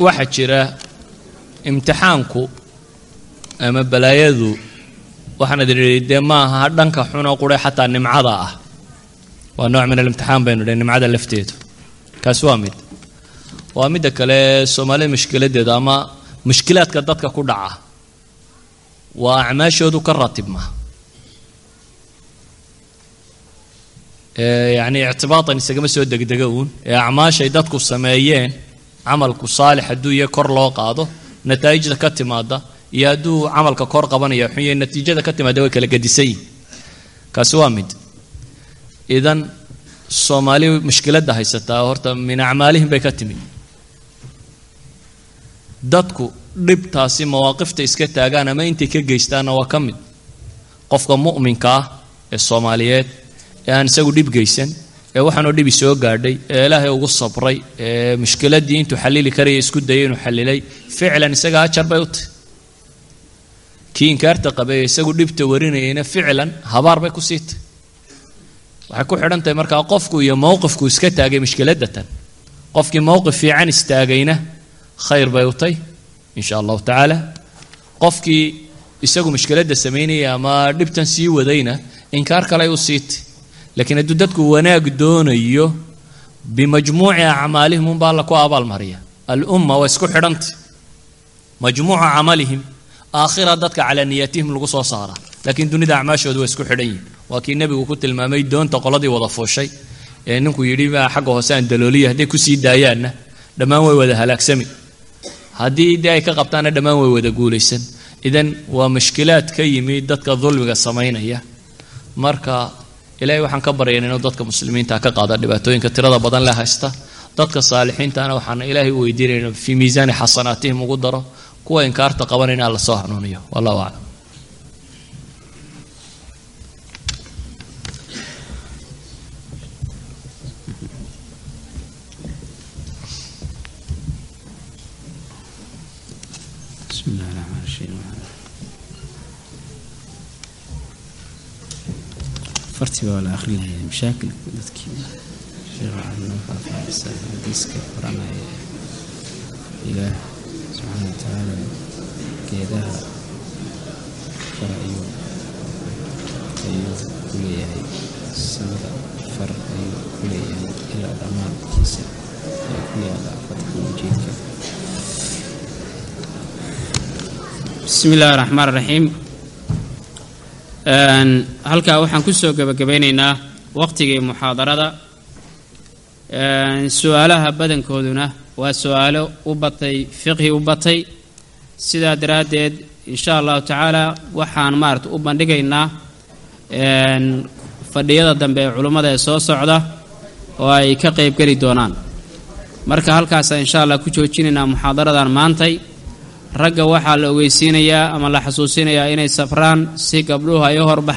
waxaa jira imtixaanku ama balaayadu waxaan idhi dee maaha dhanka xunoo qure xataa nimcada ah. Waa nooc min alimtixaan baynu idhi nimcada lafteedu. Kaasi waa mid. Waa midda kale soomaalida mushkiladeedu ama mushkilaadka dadka ku dhaca waa acmaashoodu ka ratibma yacni ictibaatan isagama soo degdega uun. Ee acmaashay dadku sameeyeen camalku saalix hadduu iyo kor loo qaado nataa'ijda ka timaada iyo hadduu camalka kor qabanaya xunye natiijada ka timaada way kala gedisan yihiin kaasi waa mid. Idan soomaali mushkiladda haysataa horta min acmaalihim bay ka timid dadku dhibtaasi mawaaqifta iska taagaan ama intay ka geystaanna waa ka mid. Qofka mu'minka ah ee soomaaliyeed ee aan isagu dhib geysan. Ee waxaanoo dhibi soo gaadhay. Ee ilaahay ugu sabray. Ee mushkiladdii intuu xallili karaya isku dayay inuu xallilay ficlan isaga ajar bay u tahy kii inkaarta qabay isagu dhibta warinayayna ficlan habaar bay ku sii tahy waxay ku xidhan tahay markaa qofku iyo mowqifku iska taagay mushkiladda tan qofkii mowqif fiican istaagayna khayr bay u tahy in sha allahu tacaala. Qofkii isagu mushkiladda samaynaya ama dhibtan sii wadayna inkaar kale ay u siitay laakiin hadduu dadku wanaag doonayo bimajmuuci acmaalihim unbaa alla ku abaalmariya alumma waa isku xidhantay majmuuca camalihim aakhira dadka calaa niyatihim lagu soo saara laakiin dunida acmaashooda waa isku xidhan yihiin waa kii nebigu ku tilmaamay doonta qoladii wada fuushay ee ninku yidhi maa xagga hoose aan dalooliya hadday ku sii daayaanna dhammaan way wada halaagsami haddii dee ay ka qabtaanna dhammaan way wada guulaysan idan waa mushkilaad ka yimi dadka dulmiga samaynaya marka ilaahay waxaan ka baryayn inuu dadka muslimiinta ka qaada dhibaatooyinka tirada badan le haysta. Dadka saalixiintana waxaan ilaahay weydiinayna fii miisaani xasanaatihim ugu daro kuwa inkaarta qaban in alla soo hanuuniyo. Wallahu aclam fartiba waa la akrinaya mashaakilka dadkii sheekh xadiiska qoranaya ilaah subxaana watacaala geedaha far ayuu ayuu ku leeyahay samada far ayuu ku leeyahay ilaa dhammaankiisa ee ku yaalla fadxujiidka bismi illaahi raxmaan raxiim halkaa waxaan ku soo gebagabaynaynaa waqtigii muxaadarada. Su'aalaha badankooduna waa su'aalo u batay fiqhi u batay. Sidaa daraaddeed insha allahu tacaala waxaan maarata u bandhigaynaa fadhiyada dambe ee culummada ee soo socda oo ay ka qeybgeli doonaan. Marka halkaasa insha allah ku joojinaynaa muxaadaradan maantay ragga waxaa la ogeysiinayaa ama la xasuusinayaa inay safraan si gabdhuhu ay u horbaxaan